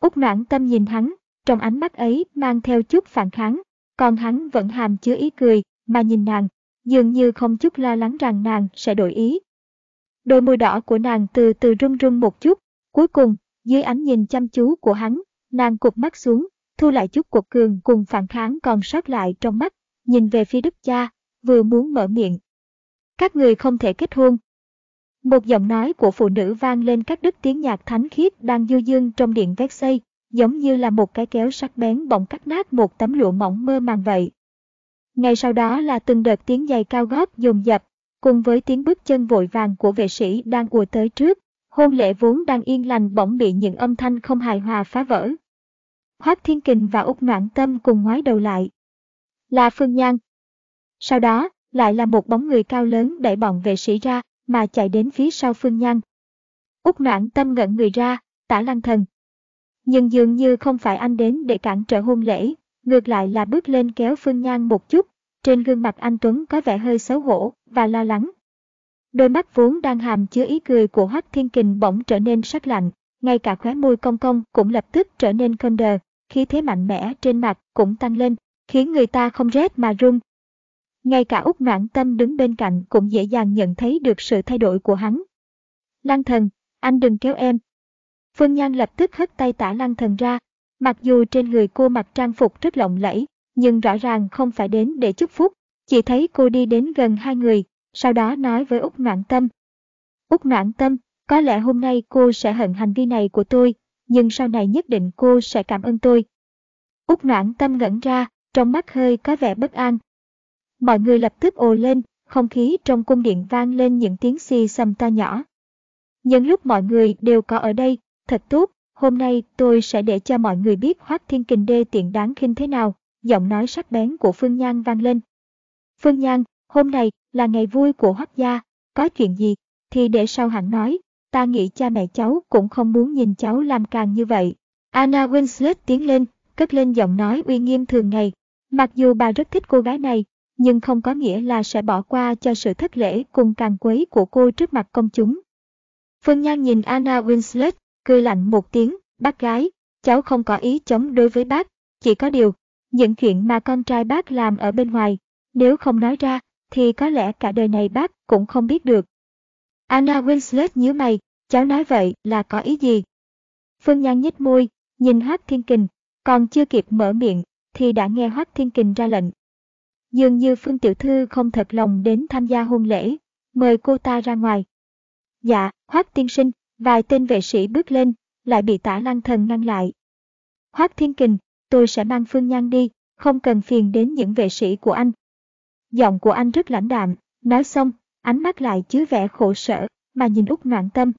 Úc noãn tâm nhìn hắn, trong ánh mắt ấy mang theo chút phản kháng, còn hắn vẫn hàm chứa ý cười, mà nhìn nàng, dường như không chút lo lắng rằng nàng sẽ đổi ý. Đôi môi đỏ của nàng từ từ run run một chút, cuối cùng, dưới ánh nhìn chăm chú của hắn, nàng cụp mắt xuống, thu lại chút cuộc cường cùng phản kháng còn sót lại trong mắt, nhìn về phía đức cha, vừa muốn mở miệng. Các người không thể kết hôn. Một giọng nói của phụ nữ vang lên các đức tiếng nhạc thánh khiết đang du dương trong điện vét xây, giống như là một cái kéo sắc bén bỗng cắt nát một tấm lụa mỏng mơ màng vậy. Ngay sau đó là từng đợt tiếng giày cao gót dồn dập, cùng với tiếng bước chân vội vàng của vệ sĩ đang ùa tới trước, hôn lễ vốn đang yên lành bỗng bị những âm thanh không hài hòa phá vỡ. Hoác Thiên Kình và Úc Noãn Tâm cùng ngoái đầu lại. Là Phương Nhan. Sau đó, lại là một bóng người cao lớn đẩy bọn vệ sĩ ra, mà chạy đến phía sau Phương Nhan. Úc Noãn Tâm ngẩn người ra, tả lăng thần. Nhưng dường như không phải anh đến để cản trở hôn lễ, ngược lại là bước lên kéo Phương Nhan một chút, trên gương mặt anh Tuấn có vẻ hơi xấu hổ và lo lắng. Đôi mắt vốn đang hàm chứa ý cười của Hoắc Thiên Kình bỗng trở nên sắc lạnh, ngay cả khóe môi cong cong cũng lập tức trở nên khôn đờ, khí thế mạnh mẽ trên mặt cũng tăng lên, khiến người ta không rét mà run. Ngay cả Úc Noãn Tâm đứng bên cạnh cũng dễ dàng nhận thấy được sự thay đổi của hắn. Lăng thần, anh đừng kéo em. Phương Nhan lập tức hất tay tả lăng thần ra, mặc dù trên người cô mặc trang phục rất lộng lẫy, nhưng rõ ràng không phải đến để chúc phúc, chỉ thấy cô đi đến gần hai người, sau đó nói với Úc Noãn Tâm. Úc Noãn Tâm, có lẽ hôm nay cô sẽ hận hành vi này của tôi, nhưng sau này nhất định cô sẽ cảm ơn tôi. Úc Noãn Tâm ngẩn ra, trong mắt hơi có vẻ bất an. Mọi người lập tức ồ lên, không khí trong cung điện vang lên những tiếng xì xầm to nhỏ. Nhân lúc mọi người đều có ở đây, thật tốt, hôm nay tôi sẽ để cho mọi người biết Hoác Thiên Kình đê tiện đáng khinh thế nào, giọng nói sắc bén của Phương Nhan vang lên. Phương Nhan, hôm nay là ngày vui của Hoác gia, có chuyện gì, thì để sau hẳn nói, ta nghĩ cha mẹ cháu cũng không muốn nhìn cháu làm càng như vậy. Anna Winslet tiến lên, cất lên giọng nói uy nghiêm thường ngày. Mặc dù bà rất thích cô gái này, nhưng không có nghĩa là sẽ bỏ qua cho sự thất lễ cùng càng quấy của cô trước mặt công chúng. Phương Nhan nhìn Anna Winslet, cười lạnh một tiếng, bác gái, cháu không có ý chống đối với bác, chỉ có điều, những chuyện mà con trai bác làm ở bên ngoài, nếu không nói ra, thì có lẽ cả đời này bác cũng không biết được. Anna Winslet nhíu mày, cháu nói vậy là có ý gì? Phương Nhan nhếch môi, nhìn Hoác Thiên Kình, còn chưa kịp mở miệng, thì đã nghe Hoác Thiên Kình ra lệnh. Dường như Phương Tiểu Thư không thật lòng đến tham gia hôn lễ, mời cô ta ra ngoài. Dạ, Hoác Tiên Sinh, vài tên vệ sĩ bước lên, lại bị tả lăng thần ngăn lại. Hoác Thiên Kình, tôi sẽ mang Phương Nhan đi, không cần phiền đến những vệ sĩ của anh. Giọng của anh rất lãnh đạm, nói xong, ánh mắt lại chứa vẻ khổ sở, mà nhìn Úc Noãn Tâm.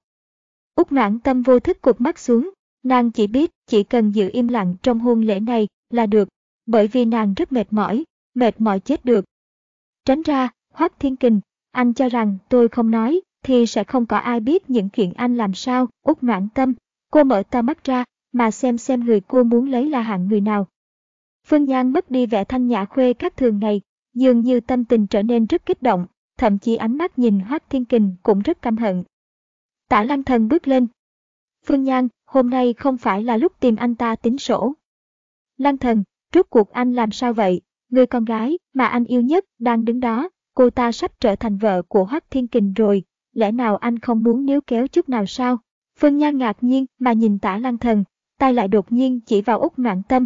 Úc Noãn Tâm vô thức cụp mắt xuống, nàng chỉ biết chỉ cần giữ im lặng trong hôn lễ này là được, bởi vì nàng rất mệt mỏi, mệt mỏi chết được. Tránh ra, Hoác Thiên Kình, anh cho rằng tôi không nói, thì sẽ không có ai biết những chuyện anh làm sao, út Noãn Tâm. Cô mở to mắt ra, mà xem xem người cô muốn lấy là hạng người nào. Phương Nhan mất đi vẻ thanh nhã khuê các thường ngày, dường như tâm tình trở nên rất kích động, thậm chí ánh mắt nhìn Hoác Thiên Kình cũng rất căm hận. Tả Lăng Thần bước lên. Phương Nhan, hôm nay không phải là lúc tìm anh ta tính sổ. Lăng Thần, rốt cuộc anh làm sao vậy? Người con gái mà anh yêu nhất đang đứng đó, cô ta sắp trở thành vợ của Hoắc Thiên Kình rồi, lẽ nào anh không muốn níu kéo chút nào sao? Phương Nhan ngạc nhiên mà nhìn tả lăng thần, tay lại đột nhiên chỉ vào út noạn tâm.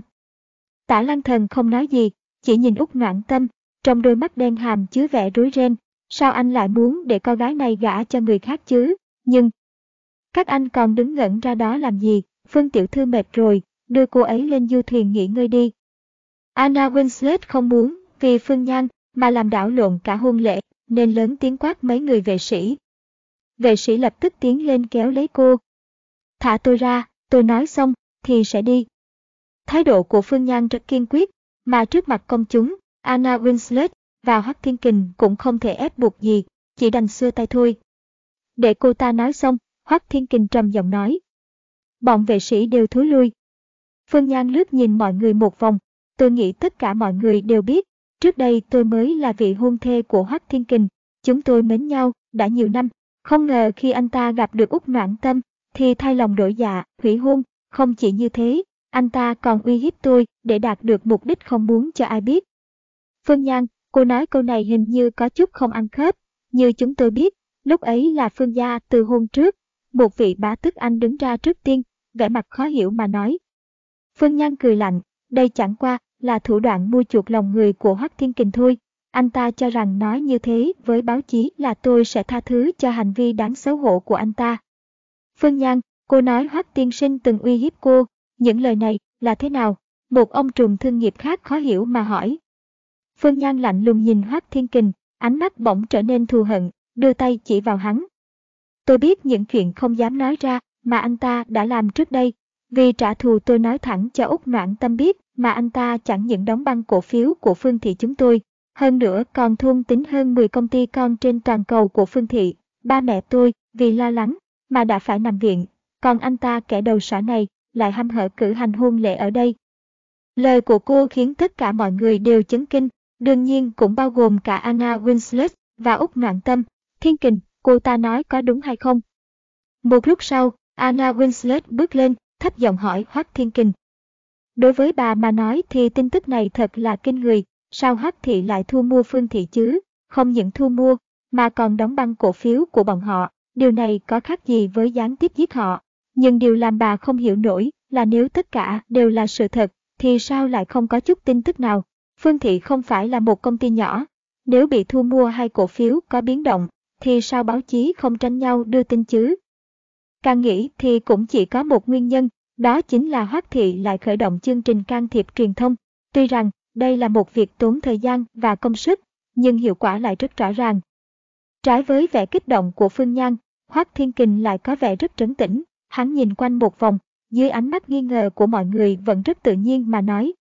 Tả lăng thần không nói gì, chỉ nhìn út noạn tâm, trong đôi mắt đen hàm chứa vẻ rối ren. Sao anh lại muốn để con gái này gả cho người khác chứ? Nhưng, các anh còn đứng ngẩn ra đó làm gì? Phương Tiểu Thư mệt rồi, đưa cô ấy lên du thuyền nghỉ ngơi đi. Anna Winslet không muốn, vì Phương Nhan, mà làm đảo lộn cả hôn lễ, nên lớn tiếng quát mấy người vệ sĩ. Vệ sĩ lập tức tiến lên kéo lấy cô. Thả tôi ra, tôi nói xong, thì sẽ đi. Thái độ của Phương Nhan rất kiên quyết, mà trước mặt công chúng, Anna Winslet và Hoắc Thiên Kình cũng không thể ép buộc gì, chỉ đành xưa tay thôi. Để cô ta nói xong, Hoắc Thiên Kình trầm giọng nói. Bọn vệ sĩ đều thối lui. Phương Nhan lướt nhìn mọi người một vòng, tôi nghĩ tất cả mọi người đều biết, trước đây tôi mới là vị hôn thê của Hoắc Thiên Kình, chúng tôi mến nhau đã nhiều năm, không ngờ khi anh ta gặp được Úc Noãn Tâm, thì thay lòng đổi dạ, hủy hôn, không chỉ như thế, anh ta còn uy hiếp tôi để đạt được mục đích không muốn cho ai biết. Phương Nhan, cô nói câu này hình như có chút không ăn khớp, như chúng tôi biết, lúc ấy là Phương Gia từ hôn trước, một vị bá tức anh đứng ra trước tiên, vẻ mặt khó hiểu mà nói. Phương Nhan cười lạnh, đây chẳng qua là thủ đoạn mua chuộc lòng người của Hoắc Thiên Kình thôi. Anh ta cho rằng nói như thế với báo chí là tôi sẽ tha thứ cho hành vi đáng xấu hổ của anh ta. Phương Nhan, cô nói Hoắc Tiên Sinh từng uy hiếp cô, những lời này là thế nào? Một ông trùm thương nghiệp khác khó hiểu mà hỏi. Phương Nhan lạnh lùng nhìn Hoắc Thiên Kình, ánh mắt bỗng trở nên thù hận, đưa tay chỉ vào hắn. Tôi biết những chuyện không dám nói ra mà anh ta đã làm trước đây. Vì trả thù tôi nói thẳng cho Úc Noãn Tâm biết mà anh ta chẳng những đóng băng cổ phiếu của Phương Thị chúng tôi, hơn nữa còn thôn tính hơn 10 công ty con trên toàn cầu của Phương Thị. Ba mẹ tôi, vì lo lắng, mà đã phải nằm viện, còn anh ta kẻ đầu sỏ này lại hăm hở cử hành hôn lễ ở đây. Lời của cô khiến tất cả mọi người đều chấn kinh, đương nhiên cũng bao gồm cả Anna Winslet và Úc Noạn Tâm. Thiên kình, cô ta nói có đúng hay không? Một lúc sau, Anna Winslet bước lên, thấp giọng hỏi Hoác Thiên Kình. Đối với bà mà nói thì tin tức này thật là kinh người, sao hắc Thị lại thu mua Phương Thị chứ? Không những thu mua, mà còn đóng băng cổ phiếu của bọn họ. Điều này có khác gì với gián tiếp giết họ. Nhưng điều làm bà không hiểu nổi là nếu tất cả đều là sự thật, thì sao lại không có chút tin tức nào? Phương Thị không phải là một công ty nhỏ. Nếu bị thu mua hay cổ phiếu có biến động, thì sao báo chí không tranh nhau đưa tin chứ? Càng nghĩ thì cũng chỉ có một nguyên nhân, đó chính là Hoắc Thị lại khởi động chương trình can thiệp truyền thông. Tuy rằng đây là một việc tốn thời gian và công sức, nhưng hiệu quả lại rất rõ ràng. Trái với vẻ kích động của Phương Nhan, Hoắc Thiên Kình lại có vẻ rất trấn tĩnh, hắn nhìn quanh một vòng, dưới ánh mắt nghi ngờ của mọi người vẫn rất tự nhiên mà nói.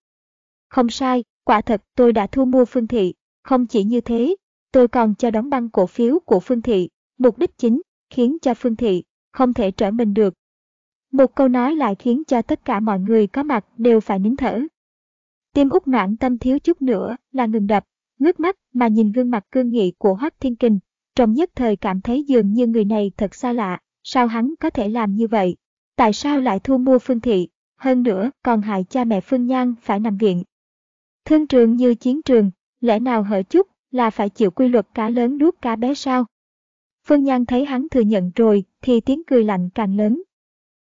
Không sai, quả thật tôi đã thu mua Phương Thị, không chỉ như thế, tôi còn cho đóng băng cổ phiếu của Phương Thị, mục đích chính, khiến cho Phương Thị không thể trở mình được. Một câu nói lại khiến cho tất cả mọi người có mặt đều phải nín thở. Tim út noạn tâm thiếu chút nữa là ngừng đập, ngước mắt mà nhìn gương mặt cương nghị của Hoắc Thiên Kình, trong nhất thời cảm thấy dường như người này thật xa lạ, sao hắn có thể làm như vậy? Tại sao lại thu mua Phương Thị, hơn nữa còn hại cha mẹ Phương Nhan phải nằm viện? Thương trường như chiến trường, lẽ nào hở chút là phải chịu quy luật cá lớn nuốt cá bé sao? Phương Nhan thấy hắn thừa nhận rồi thì tiếng cười lạnh càng lớn.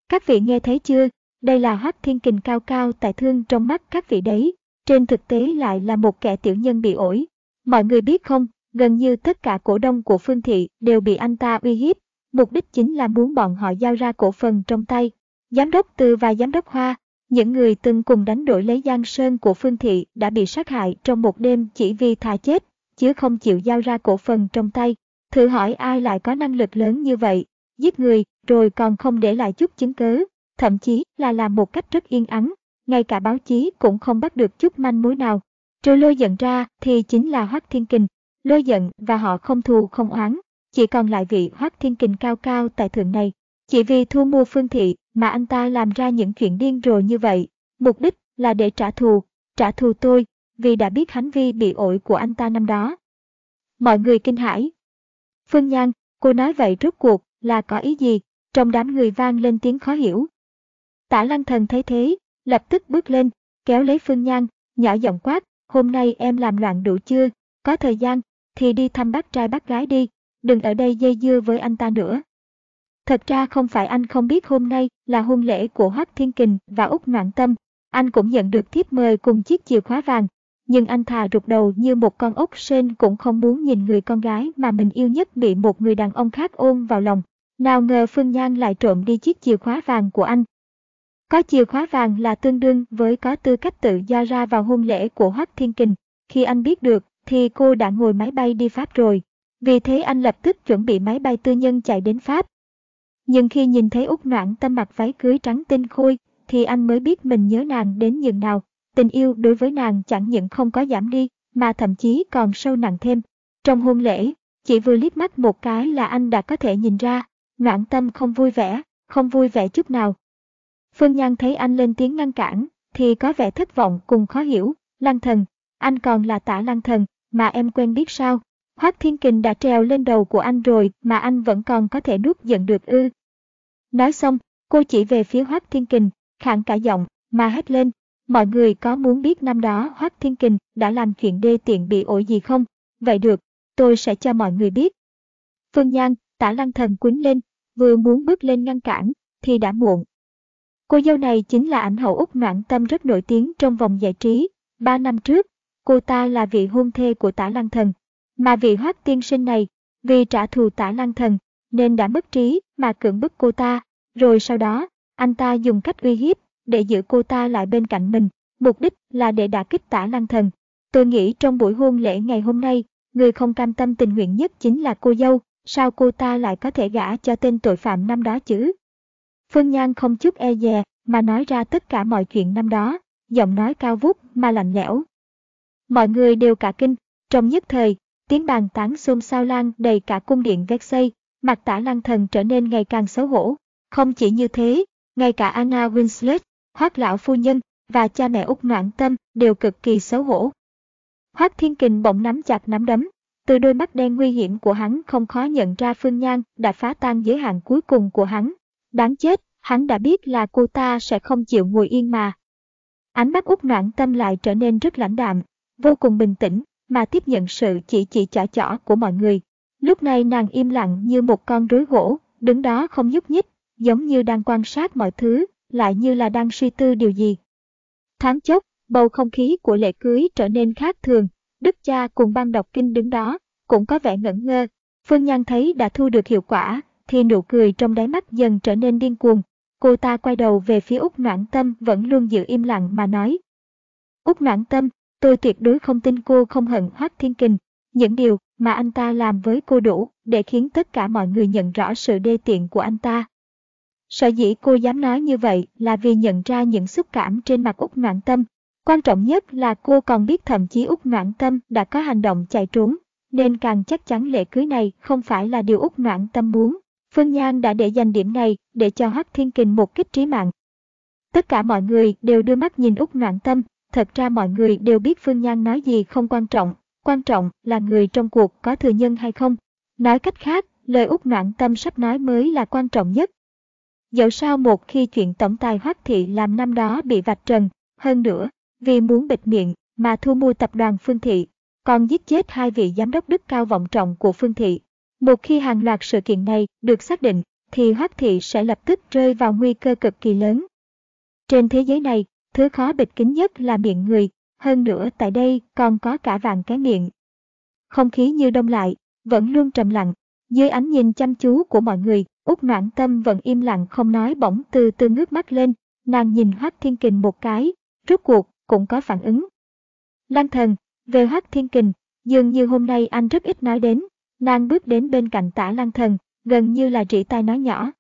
Các vị nghe thấy chưa? Đây là hát Thiên Kình cao cao tại thương trong mắt các vị đấy, trên thực tế lại là một kẻ tiểu nhân bị ổi. Mọi người biết không, gần như tất cả cổ đông của Phương Thị đều bị anh ta uy hiếp, mục đích chính là muốn bọn họ giao ra cổ phần trong tay. Giám đốc Từ và giám đốc Hoa, những người từng cùng đánh đổi lấy Giang Sơn của Phương Thị đã bị sát hại trong một đêm chỉ vì thà chết, chứ không chịu giao ra cổ phần trong tay. Thử hỏi ai lại có năng lực lớn như vậy, giết người, rồi còn không để lại chút chứng cứ, thậm chí là làm một cách rất yên ắng, ngay cả báo chí cũng không bắt được chút manh mối nào. Trừ lôi giận ra thì chính là Hoắc Thiên Kình, lôi giận và họ không thù không oán, chỉ còn lại vị Hoắc Thiên Kình cao cao tại thượng này. Chỉ vì thu mua phương thị mà anh ta làm ra những chuyện điên rồ như vậy, mục đích là để trả thù, trả thù tôi, vì đã biết hành vi bị ổi của anh ta năm đó. Mọi người kinh hãi. Phương Nhan, cô nói vậy rốt cuộc là có ý gì? Trong đám người vang lên tiếng khó hiểu. Tả lăng thần thấy thế, lập tức bước lên, kéo lấy Phương Nhan, nhỏ giọng quát, hôm nay em làm loạn đủ chưa, có thời gian, thì đi thăm bác trai bác gái đi, đừng ở đây dây dưa với anh ta nữa. Thật ra không phải anh không biết hôm nay là hôn lễ của Hoác Thiên Kình và Úc Noãn Tâm, anh cũng nhận được thiếp mời cùng chiếc chìa khóa vàng, nhưng anh thà rụt đầu như một con ốc sên cũng không muốn nhìn người con gái mà mình yêu nhất bị một người đàn ông khác ôm vào lòng. Nào ngờ Phương Nhan lại trộm đi chiếc chìa khóa vàng của anh. Có chìa khóa vàng là tương đương với có tư cách tự do ra vào hôn lễ của Hoắc Thiên Kình. Khi anh biết được thì cô đã ngồi máy bay đi Pháp rồi. Vì thế anh lập tức chuẩn bị máy bay tư nhân chạy đến Pháp. Nhưng khi nhìn thấy Úc Noãn tâm mặc váy cưới trắng tinh khôi, thì anh mới biết mình nhớ nàng đến nhường nào. Tình yêu đối với nàng chẳng những không có giảm đi, mà thậm chí còn sâu nặng thêm. Trong hôn lễ, chỉ vừa liếc mắt một cái là anh đã có thể nhìn ra, Noãn tâm không vui vẻ, không vui vẻ chút nào. Phương Nhan thấy anh lên tiếng ngăn cản, thì có vẻ thất vọng cùng khó hiểu. Lăng thần, anh còn là tả lăng thần, mà em quen biết sao? Hoác Thiên Kình đã trèo lên đầu của anh rồi mà anh vẫn còn có thể nuốt giận được ư. Nói xong, cô chỉ về phía Hoác Thiên Kình, khản cả giọng, mà hét lên. Mọi người có muốn biết năm đó Hoác Thiên Kình đã làm chuyện đê tiện bị ổi gì không? Vậy được, tôi sẽ cho mọi người biết. Phương Nhan, tả lăng thần quýnh lên, vừa muốn bước lên ngăn cản, thì đã muộn. Cô dâu này chính là ảnh hậu Úc Noãn Tâm rất nổi tiếng trong vòng giải trí. Ba năm trước, cô ta là vị hôn thê của tả lăng thần. Mà vị hoác tiên sinh này, vì trả thù tả lăng thần, nên đã mất trí mà cưỡng bức cô ta. Rồi sau đó, anh ta dùng cách uy hiếp để giữ cô ta lại bên cạnh mình. Mục đích là để đả kích tả lăng thần. Tôi nghĩ trong buổi hôn lễ ngày hôm nay, người không cam tâm tình nguyện nhất chính là cô dâu. Sao cô ta lại có thể gả cho tên tội phạm năm đó chứ? Phương Nhan không chút e dè mà nói ra tất cả mọi chuyện năm đó, giọng nói cao vút mà lạnh lẽo. Mọi người đều cả kinh, trong nhất thời, tiếng bàn tán xôn xao lan đầy cả cung điện Versailles, mặt tả lăng thần trở nên ngày càng xấu hổ. Không chỉ như thế, ngay cả Anna Winslet, Hoác lão phu nhân và cha mẹ út Noãn Tâm đều cực kỳ xấu hổ. Hoác Thiên Kình bỗng nắm chặt nắm đấm, từ đôi mắt đen nguy hiểm của hắn không khó nhận ra Phương Nhan đã phá tan giới hạn cuối cùng của hắn. Đáng chết, hắn đã biết là cô ta sẽ không chịu ngồi yên mà. Ánh mắt út noãn tâm lại trở nên rất lãnh đạm, vô cùng bình tĩnh, mà tiếp nhận sự chỉ chỉ chỏ chỏ của mọi người. Lúc này nàng im lặng như một con rối gỗ, đứng đó không nhúc nhích, giống như đang quan sát mọi thứ, lại như là đang suy tư điều gì. Thoáng chốc, bầu không khí của lễ cưới trở nên khác thường, Đức cha cùng ban đọc kinh đứng đó, cũng có vẻ ngẩn ngơ. Phương Nhan thấy đã thu được hiệu quả, thì nụ cười trong đáy mắt dần trở nên điên cuồng. Cô ta quay đầu về phía Úc Noãn Tâm vẫn luôn giữ im lặng mà nói. Úc Noãn Tâm, tôi tuyệt đối không tin cô không hận Hoác Thiên Kình. Những điều mà anh ta làm với cô đủ để khiến tất cả mọi người nhận rõ sự đê tiện của anh ta. Sở dĩ cô dám nói như vậy là vì nhận ra những xúc cảm trên mặt Úc Noãn Tâm. Quan trọng nhất là cô còn biết thậm chí Úc Noãn Tâm đã có hành động chạy trốn, nên càng chắc chắn lễ cưới này không phải là điều Úc Noãn Tâm muốn. Phương Nhan đã để dành điểm này để cho Hoắc Thiên Kình một kích trí mạng. Tất cả mọi người đều đưa mắt nhìn Úc Noãn Tâm, thật ra mọi người đều biết Phương Nhan nói gì không quan trọng, quan trọng là người trong cuộc có thừa nhân hay không. Nói cách khác, lời Úc Noãn Tâm sắp nói mới là quan trọng nhất. Dẫu sao một khi chuyện tổng tài Hoắc Thị làm năm đó bị vạch trần, hơn nữa, vì muốn bịt miệng mà thu mua tập đoàn Phương Thị, còn giết chết hai vị giám đốc đức cao vọng trọng của Phương Thị. Một khi hàng loạt sự kiện này được xác định, thì Hoắc Thị sẽ lập tức rơi vào nguy cơ cực kỳ lớn. Trên thế giới này, thứ khó bịt kín nhất là miệng người, hơn nữa tại đây còn có cả vàng cái miệng. Không khí như đông lại, vẫn luôn trầm lặng, dưới ánh nhìn chăm chú của mọi người, Úc Noãn Tâm vẫn im lặng không nói bỗng từ từ ngước mắt lên, nàng nhìn Hoắc Thiên Kình một cái, rốt cuộc cũng có phản ứng. Lan thần, về Hoắc Thiên Kình, dường như hôm nay anh rất ít nói đến, nàng bước đến bên cạnh tả Lan thần, gần như là chỉ tai nói nhỏ.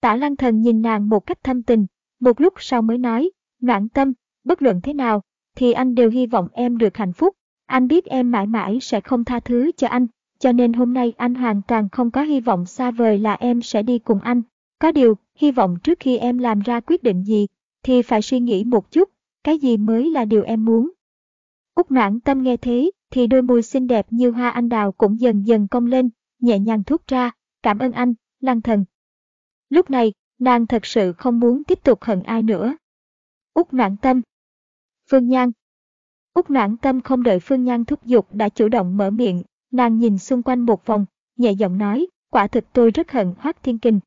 Tả Lan thần nhìn nàng một cách thâm tình, một lúc sau mới nói, Noãn Tâm, bất luận thế nào, thì anh đều hy vọng em được hạnh phúc, anh biết em mãi mãi sẽ không tha thứ cho anh, cho nên hôm nay anh hoàn toàn không có hy vọng xa vời là em sẽ đi cùng anh. Có điều, hy vọng trước khi em làm ra quyết định gì, thì phải suy nghĩ một chút, cái gì mới là điều em muốn. Úc noãn tâm nghe thế, thì đôi môi xinh đẹp như hoa anh đào cũng dần dần cong lên, nhẹ nhàng thốt ra, cảm ơn anh, lăng thần. Lúc này, nàng thật sự không muốn tiếp tục hận ai nữa. Úc noãn tâm. Phương Nhan. Úc noãn tâm không đợi Phương Nhan thúc giục đã chủ động mở miệng, Nàng nhìn xung quanh một vòng, nhẹ giọng nói, quả thực tôi rất hận Hoác Thiên Kình.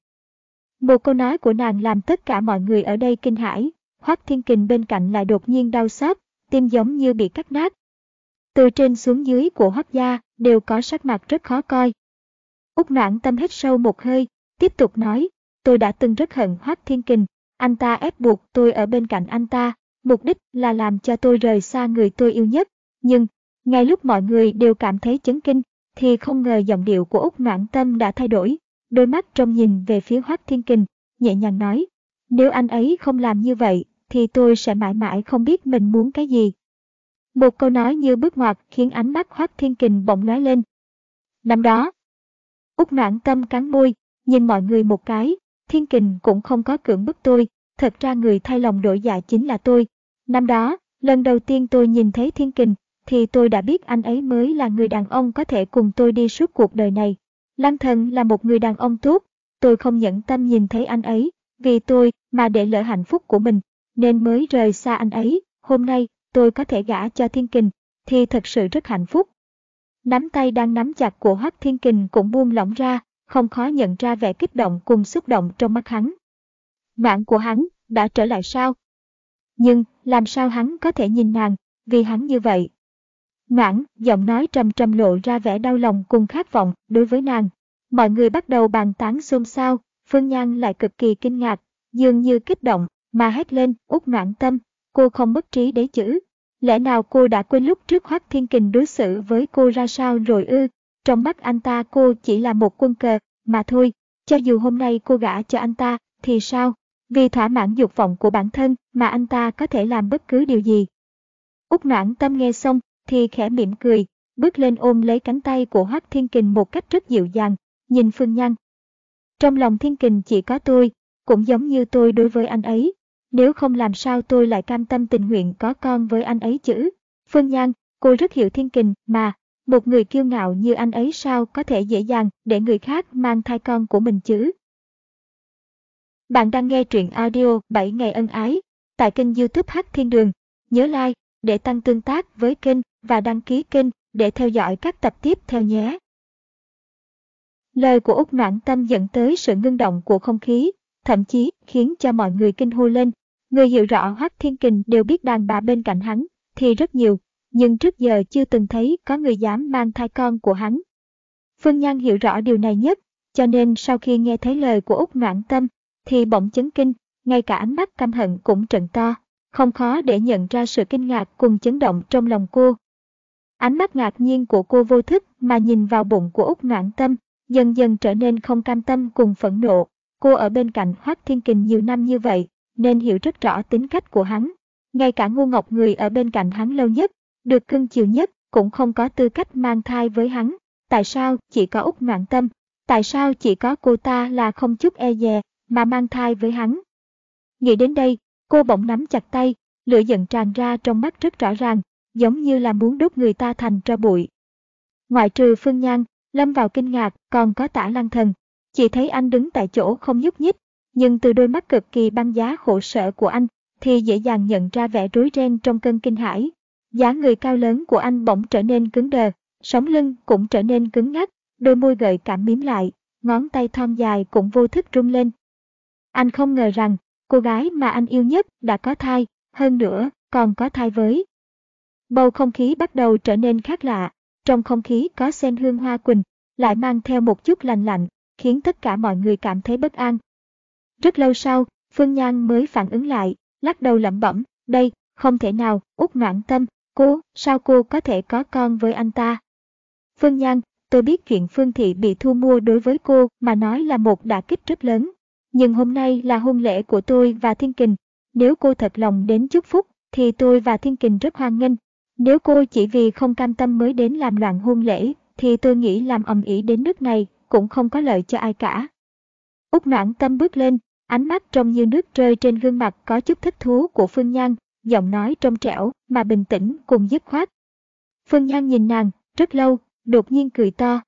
Một câu nói của nàng làm tất cả mọi người ở đây kinh hãi, Hoác Thiên Kình bên cạnh lại đột nhiên đau xót, tim giống như bị cắt nát. Từ trên xuống dưới của Hoác gia đều có sắc mặt rất khó coi. Úc noãn tâm hít sâu một hơi, tiếp tục nói, tôi đã từng rất hận Hoác Thiên Kình, anh ta ép buộc tôi ở bên cạnh anh ta, mục đích là làm cho tôi rời xa người tôi yêu nhất, nhưng ngay lúc mọi người đều cảm thấy chấn kinh, thì không ngờ giọng điệu của Úc Noãn Tâm đã thay đổi. Đôi mắt trông nhìn về phía Hoác Thiên Kình, nhẹ nhàng nói, nếu anh ấy không làm như vậy, thì tôi sẽ mãi mãi không biết mình muốn cái gì. Một câu nói như bước ngoặt khiến ánh mắt Hoác Thiên Kình bỗng lóe lên. Năm đó, Úc Noãn Tâm cắn môi, nhìn mọi người một cái, Thiên Kình cũng không có cưỡng bức tôi, thật ra người thay lòng đổi dạ chính là tôi. Năm đó, lần đầu tiên tôi nhìn thấy Thiên Kình, thì tôi đã biết anh ấy mới là người đàn ông có thể cùng tôi đi suốt cuộc đời này. Lăng thần là một người đàn ông tốt, tôi không nhẫn tâm nhìn thấy anh ấy, vì tôi mà để lỡ hạnh phúc của mình, nên mới rời xa anh ấy. Hôm nay, tôi có thể gả cho Thiên Kình, thì thật sự rất hạnh phúc. Nắm tay đang nắm chặt của Hoắc Thiên Kình cũng buông lỏng ra, không khó nhận ra vẻ kích động cùng xúc động trong mắt hắn. Mạng của hắn đã trở lại sao? Nhưng làm sao hắn có thể nhìn nàng, vì hắn như vậy Mãn, giọng nói trầm trầm lộ ra vẻ đau lòng cùng khát vọng đối với nàng. Mọi người bắt đầu bàn tán xôn xao, Phương Nhan lại cực kỳ kinh ngạc, dường như kích động, mà hét lên, út noạn tâm, cô không bất trí đấy chữ. Lẽ nào cô đã quên lúc trước Hoắc Thiên Kình đối xử với cô ra sao rồi ư? Trong mắt anh ta cô chỉ là một quân cờ, mà thôi, cho dù hôm nay cô gả cho anh ta, thì sao? Vì thỏa mãn dục vọng của bản thân mà anh ta có thể làm bất cứ điều gì. Úc noãn tâm nghe xong, thì khẽ mỉm cười, bước lên ôm lấy cánh tay của Hoắc Thiên Kình một cách rất dịu dàng, nhìn Phương Nhan. Trong lòng Thiên Kình chỉ có tôi, cũng giống như tôi đối với anh ấy, nếu không làm sao tôi lại cam tâm tình nguyện có con với anh ấy chứ. Phương Nhan, cô rất hiểu Thiên Kình mà, một người kiêu ngạo như anh ấy sao có thể dễ dàng để người khác mang thai con của mình chứ. Bạn đang nghe truyện audio 7 ngày ân ái tại kênh youtube Hát Thiên Đường. Nhớ like để tăng tương tác với kênh và đăng ký kênh để theo dõi các tập tiếp theo nhé. Lời của Úc Noãn Tâm dẫn tới sự ngưng động của không khí, thậm chí khiến cho mọi người kinh hô lên. Người hiểu rõ Hoắc Thiên Kình đều biết đàn bà bên cạnh hắn, thì rất nhiều, nhưng trước giờ chưa từng thấy có người dám mang thai con của hắn. Phương Nhan hiểu rõ điều này nhất, cho nên sau khi nghe thấy lời của Úc Noãn Tâm, thì bỗng chấn kinh, ngay cả ánh mắt căm hận cũng trận to. Không khó để nhận ra sự kinh ngạc cùng chấn động trong lòng cô. Ánh mắt ngạc nhiên của cô vô thức mà nhìn vào bụng của Úc Noãn Tâm, dần dần trở nên không cam tâm cùng phẫn nộ. cô ở bên cạnh Hoác Thiên Kình nhiều năm như vậy, nên hiểu rất rõ tính cách của hắn. Ngay cả ngu ngọc người ở bên cạnh hắn lâu nhất, được cưng chiều nhất, cũng không có tư cách mang thai với hắn. Tại sao chỉ có Úc Ngoạn Tâm? Tại sao chỉ có cô ta là không chút e dè, mà mang thai với hắn? Nghĩ đến đây, cô bỗng nắm chặt tay, lửa giận tràn ra trong mắt rất rõ ràng, giống như là muốn đốt người ta thành tro bụi. Ngoại trừ Phương Nhan, lâm vào kinh ngạc, còn có tả lăng thần. Chỉ thấy anh đứng tại chỗ không nhúc nhích, nhưng từ đôi mắt cực kỳ băng giá khổ sở của anh, thì dễ dàng nhận ra vẻ rối ren trong cơn kinh hãi. Giá người cao lớn của anh bỗng trở nên cứng đờ, sống lưng cũng trở nên cứng ngắc, đôi môi gợi cảm miếm lại, ngón tay thon dài cũng vô thức rung lên. Anh không ngờ rằng, cô gái mà anh yêu nhất đã có thai, hơn nữa, còn có thai với. Bầu không khí bắt đầu trở nên khác lạ, trong không khí có sen hương hoa quỳnh, lại mang theo một chút lành lạnh, khiến tất cả mọi người cảm thấy bất an. Rất lâu sau, Phương Nhan mới phản ứng lại, lắc đầu lẩm bẩm, đây, không thể nào, út ngoãn tâm, cô, sao cô có thể có con với anh ta? Phương Nhan, tôi biết chuyện Phương Thị bị thu mua đối với cô mà nói là một đả kích rất lớn. Nhưng hôm nay là hôn lễ của tôi và Thiên Kình. Nếu cô thật lòng đến chúc phúc, thì tôi và Thiên Kình rất hoan nghênh. Nếu cô chỉ vì không cam tâm mới đến làm loạn hôn lễ, thì tôi nghĩ làm ầm ĩ đến nước này cũng không có lợi cho ai cả. Úc noãn tâm bước lên, ánh mắt trông như nước rơi trên gương mặt có chút thích thú của Phương Nhan, giọng nói trong trẻo mà bình tĩnh cùng dứt khoát. Phương Nhan nhìn nàng, rất lâu, đột nhiên cười to.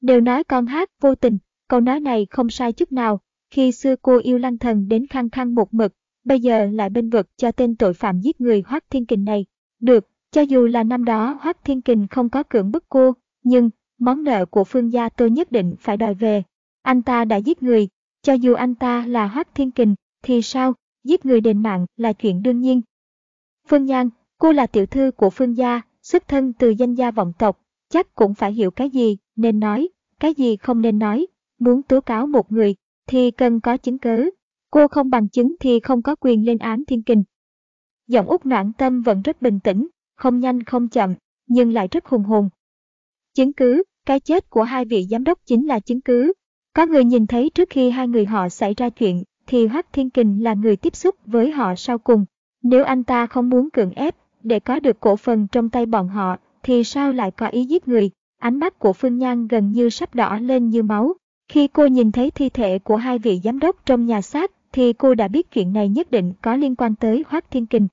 Đều nói con hát vô tình, câu nói này không sai chút nào, khi xưa cô yêu lăng thần đến khăng khăng một mực, bây giờ lại bên vực cho tên tội phạm giết người Hoác Thiên Kình này. Được, cho dù là năm đó Hoác Thiên Kình không có cưỡng bức cô, nhưng món nợ của Phương gia tôi nhất định phải đòi về. Anh ta đã giết người, cho dù anh ta là Hoác Thiên Kình, thì sao, giết người đền mạng là chuyện đương nhiên. Phương Nhan, cô là tiểu thư của Phương gia, xuất thân từ danh gia vọng tộc, chắc cũng phải hiểu cái gì nên nói, cái gì không nên nói. Muốn tố cáo một người, thì cần có chứng cứ. Cô không bằng chứng thì không có quyền lên án thiên kình. Giọng út noãn tâm vẫn rất bình tĩnh, không nhanh không chậm, nhưng lại rất hùng hồn. Chứng cứ, cái chết của hai vị giám đốc chính là chứng cứ. Có người nhìn thấy trước khi hai người họ xảy ra chuyện, thì Hoắc Thiên Kình là người tiếp xúc với họ sau cùng. Nếu anh ta không muốn cưỡng ép để có được cổ phần trong tay bọn họ, thì sao lại có ý giết người? Ánh mắt của Phương Nhan gần như sắp đỏ lên như máu. Khi cô nhìn thấy thi thể của hai vị giám đốc trong nhà xác, thì cô đã biết chuyện này nhất định có liên quan tới Hoác Thiên Kình.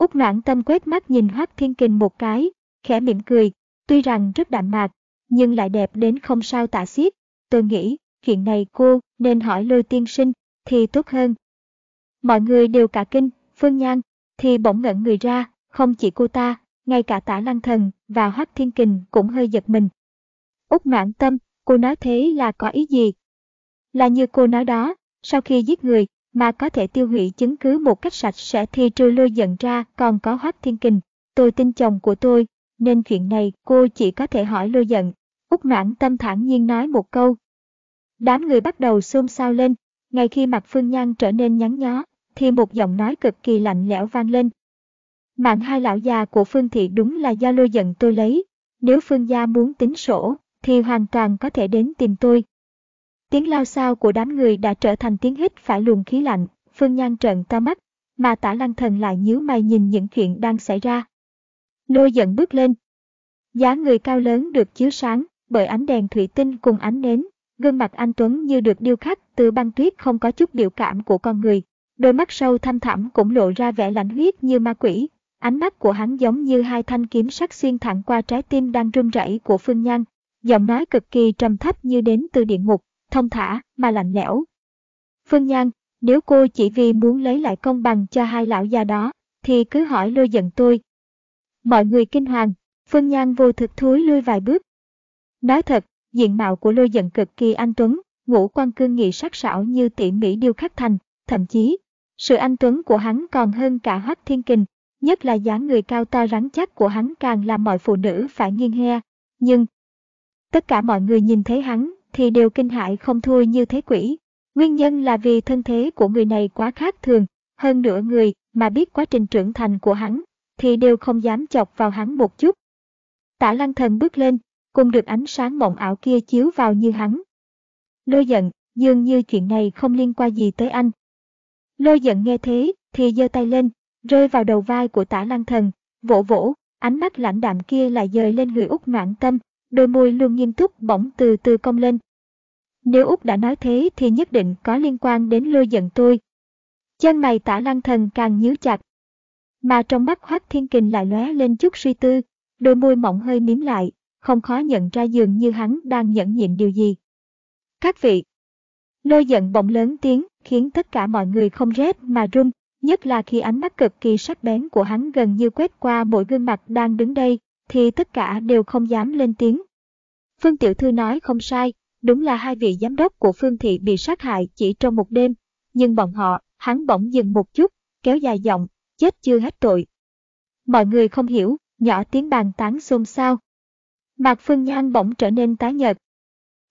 Úc noãn tâm quét mắt nhìn Hoác Thiên Kình một cái, khẽ mỉm cười, tuy rằng rất đạm mạc, nhưng lại đẹp đến không sao tả xiết. Tôi nghĩ, chuyện này cô nên hỏi lôi tiên sinh, thì tốt hơn. Mọi người đều cả kinh, Phương Nhan, thì bỗng ngẩn người ra, không chỉ cô ta, ngay cả tả lăng thần và Hoác Thiên Kình cũng hơi giật mình. Úc noãn tâm, cô nói thế là có ý gì? Là như cô nói đó, sau khi giết người, mà có thể tiêu hủy chứng cứ một cách sạch sẽ thì trừ lôi giận ra còn có Hoác Thiên Kình. Tôi tin chồng của tôi, nên chuyện này cô chỉ có thể hỏi lôi giận. Úc noãn tâm thản nhiên nói một câu. Đám người bắt đầu xôn xao lên, ngay khi mặt Phương Nhan trở nên nhắn nhó, thì một giọng nói cực kỳ lạnh lẽo vang lên. Mạng hai lão già của Phương Thị đúng là do lôi giận tôi lấy, nếu Phương gia muốn tính sổ, thì hoàn toàn có thể đến tìm tôi. Tiếng lao sao của đám người đã trở thành tiếng hít phải luồng khí lạnh, Phương Nhan trợn to mắt, mà tả lăng thần lại nhíu mày nhìn những chuyện đang xảy ra. Lôi giận bước lên. Giá người cao lớn được chiếu sáng bởi ánh đèn thủy tinh cùng ánh nến, gương mặt anh Tuấn như được điêu khắc từ băng tuyết không có chút biểu cảm của con người. Đôi mắt sâu thăm thẳm cũng lộ ra vẻ lạnh huyết như ma quỷ. Ánh mắt của hắn giống như hai thanh kiếm sắc xuyên thẳng qua trái tim đang run rẩy của Phương Nhan, giọng nói cực kỳ trầm thấp như đến từ địa ngục, thông thả mà lạnh lẽo. Phương Nhan, nếu cô chỉ vì muốn lấy lại công bằng cho hai lão già đó, thì cứ hỏi lôi giận tôi. Mọi người kinh hoàng, Phương Nhan vô thực thối lui vài bước. Nói thật, diện mạo của lôi giận cực kỳ anh tuấn, ngũ quan cương nghị sắc sảo như tỉ mỹ điêu khắc thành, thậm chí, sự anh tuấn của hắn còn hơn cả hoắc thiên kình, nhất là dáng người cao to rắn chắc của hắn càng làm mọi phụ nữ phải nghiêng he. Nhưng, Tất cả mọi người nhìn thấy hắn thì đều kinh hại không thôi như thế quỷ. Nguyên nhân là vì thân thế của người này quá khác thường, hơn nửa người mà biết quá trình trưởng thành của hắn thì đều không dám chọc vào hắn một chút. Tả lăng thần bước lên, cùng được ánh sáng mộng ảo kia chiếu vào như hắn. Lôi giận, dường như chuyện này không liên quan gì tới anh. Lôi giận nghe thế, thì giơ tay lên, rơi vào đầu vai của tả lăng thần, vỗ vỗ, ánh mắt lãnh đạm kia lại dời lên người út noạn tâm, đôi môi luôn nghiêm túc bỗng từ từ cong lên. Nếu út đã nói thế thì nhất định có liên quan đến lôi giận tôi. Chân mày tả lăng thần càng nhíu chặt. Mà trong mắt hoác thiên kình lại lóe lên chút suy tư, đôi môi mỏng hơi miếm lại, không khó nhận ra dường như hắn đang nhẫn nhịn điều gì. Các vị, lôi giận bỗng lớn tiếng, khiến tất cả mọi người không rét mà run, nhất là khi ánh mắt cực kỳ sắc bén của hắn gần như quét qua mỗi gương mặt đang đứng đây, thì tất cả đều không dám lên tiếng. Phương Tiểu Thư nói không sai, đúng là hai vị giám đốc của Phương Thị bị sát hại chỉ trong một đêm, nhưng bọn họ, hắn bỗng dừng một chút, kéo dài giọng, chết chưa hết tội. Mọi người không hiểu, nhỏ tiếng bàn tán xôn xao. Mạc Phương Nhan bỗng trở nên tái nhợt.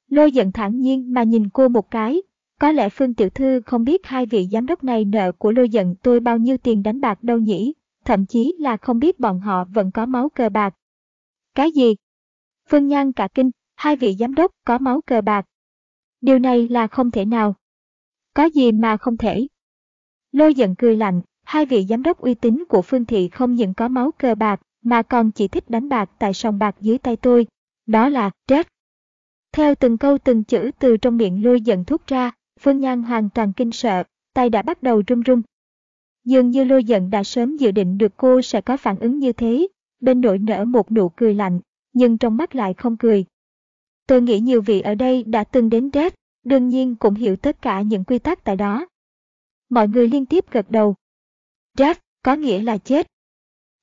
Lôi giận thản nhiên mà nhìn cô một cái, có lẽ Phương Tiểu Thư không biết hai vị giám đốc này nợ của lôi giận tôi bao nhiêu tiền đánh bạc đâu nhỉ, thậm chí là không biết bọn họ vẫn có máu cờ bạc. Cái gì? Phương Nhan cả kinh, hai vị giám đốc có máu cờ bạc. Điều này là không thể nào. Có gì mà không thể. Lôi giận cười lạnh, hai vị giám đốc uy tín của Phương Thị không những có máu cờ bạc, mà còn chỉ thích đánh bạc tại sòng bạc dưới tay tôi. Đó là Jack. Theo từng câu từng chữ từ trong miệng lôi giận thốt ra, Phương Nhan hoàn toàn kinh sợ, tay đã bắt đầu run run. Dường như lôi giận đã sớm dự định được cô sẽ có phản ứng như thế, bên nội nở một nụ cười lạnh, nhưng trong mắt lại không cười. Tôi nghĩ nhiều vị ở đây đã từng đến Death, đương nhiên cũng hiểu tất cả những quy tắc tại đó. Mọi người liên tiếp gật đầu. Death có nghĩa là chết.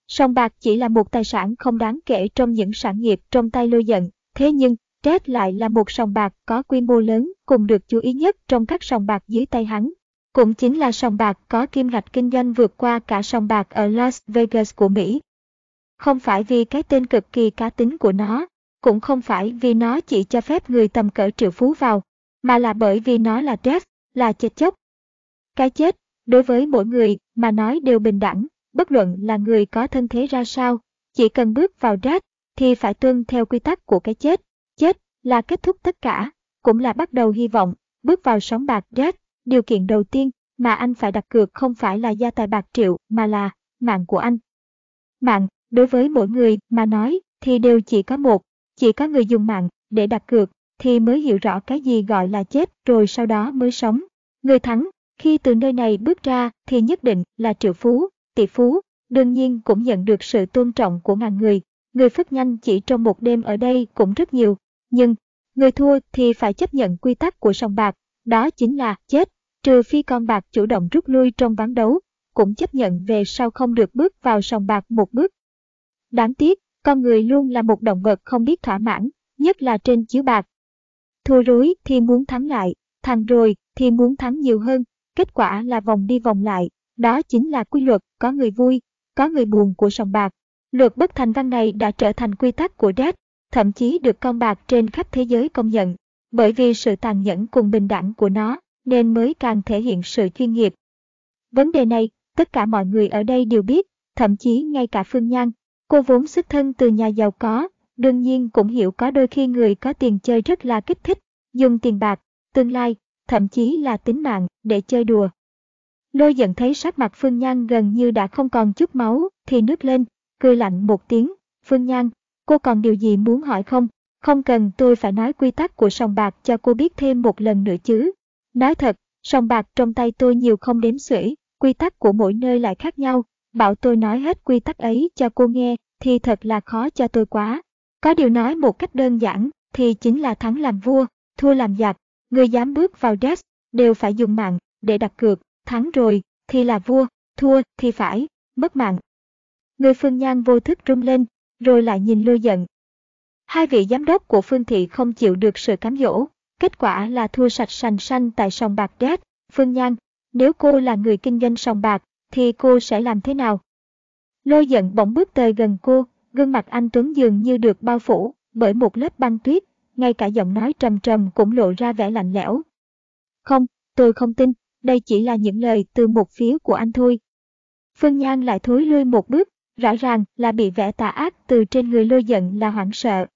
Song bạc chỉ là một tài sản không đáng kể trong những sản nghiệp trong tay lôi giận, thế nhưng Death lại là một sòng bạc có quy mô lớn cùng được chú ý nhất trong các sòng bạc dưới tay hắn. Cũng chính là sòng bạc có kim ngạch kinh doanh vượt qua cả sòng bạc ở Las Vegas của Mỹ. Không phải vì cái tên cực kỳ cá tính của nó, cũng không phải vì nó chỉ cho phép người tầm cỡ triệu phú vào, mà là bởi vì nó là death, là chết chóc. Cái chết, đối với mỗi người mà nói đều bình đẳng, bất luận là người có thân thế ra sao, chỉ cần bước vào death thì phải tuân theo quy tắc của cái chết. Chết là kết thúc tất cả, cũng là bắt đầu hy vọng, bước vào sóng bạc death. Điều kiện đầu tiên mà anh phải đặt cược không phải là gia tài bạc triệu mà là mạng của anh. Mạng, đối với mỗi người mà nói thì đều chỉ có một, chỉ có người dùng mạng để đặt cược thì mới hiểu rõ cái gì gọi là chết rồi sau đó mới sống. Người thắng, khi từ nơi này bước ra thì nhất định là triệu phú, tỷ phú, đương nhiên cũng nhận được sự tôn trọng của ngàn người. Người phất nhanh chỉ trong một đêm ở đây cũng rất nhiều, nhưng người thua thì phải chấp nhận quy tắc của sòng bạc, đó chính là chết, trừ phi con bạc chủ động rút lui trong ván đấu, cũng chấp nhận về sau không được bước vào sòng bạc một bước. Đáng tiếc, con người luôn là một động vật không biết thỏa mãn, nhất là trên chiếu bạc. Thua rối thì muốn thắng lại, thằng rồi thì muốn thắng nhiều hơn, kết quả là vòng đi vòng lại, đó chính là quy luật có người vui, có người buồn của sòng bạc. Luật bất thành văn này đã trở thành quy tắc của Dead, thậm chí được con bạc trên khắp thế giới công nhận, bởi vì sự tàn nhẫn cùng bình đẳng của nó, nên mới càng thể hiện sự chuyên nghiệp. Vấn đề này, tất cả mọi người ở đây đều biết, thậm chí ngay cả Phương Nhan, Cô vốn xuất thân từ nhà giàu có, đương nhiên cũng hiểu có đôi khi người có tiền chơi rất là kích thích, dùng tiền bạc, tương lai, thậm chí là tính mạng để chơi đùa. Lôi giận thấy sắc mặt Phương Nhan gần như đã không còn chút máu, thì nước lên, cười lạnh một tiếng, Phương Nhan, cô còn điều gì muốn hỏi không? Không cần tôi phải nói quy tắc của sòng bạc cho cô biết thêm một lần nữa chứ. Nói thật, sòng bạc trong tay tôi nhiều không đếm xuể, quy tắc của mỗi nơi lại khác nhau, bảo tôi nói hết quy tắc ấy cho cô nghe thì thật là khó cho tôi quá. Có điều nói một cách đơn giản thì chính là thắng làm vua, thua làm giặc. Người dám bước vào desk đều phải dùng mạng để đặt cược, thắng rồi thì là vua, thua thì phải, mất mạng. Người Phương Nhan vô thức rung lên, rồi lại nhìn lôi giận. Hai vị giám đốc của Phương Thị không chịu được sự cám dỗ, kết quả là thua sạch sành xanh tại sòng bạc desk. Phương Nhan, nếu cô là người kinh doanh sòng bạc, thì cô sẽ làm thế nào? Lôi giận bỗng bước tới gần cô, gương mặt anh Tuấn dường như được bao phủ bởi một lớp băng tuyết, ngay cả giọng nói trầm trầm cũng lộ ra vẻ lạnh lẽo. Không, tôi không tin, đây chỉ là những lời từ một phía của anh thôi. Phương Nhan lại thối lui một bước, rõ ràng là bị vẻ tà ác từ trên người lôi giận là hoảng sợ.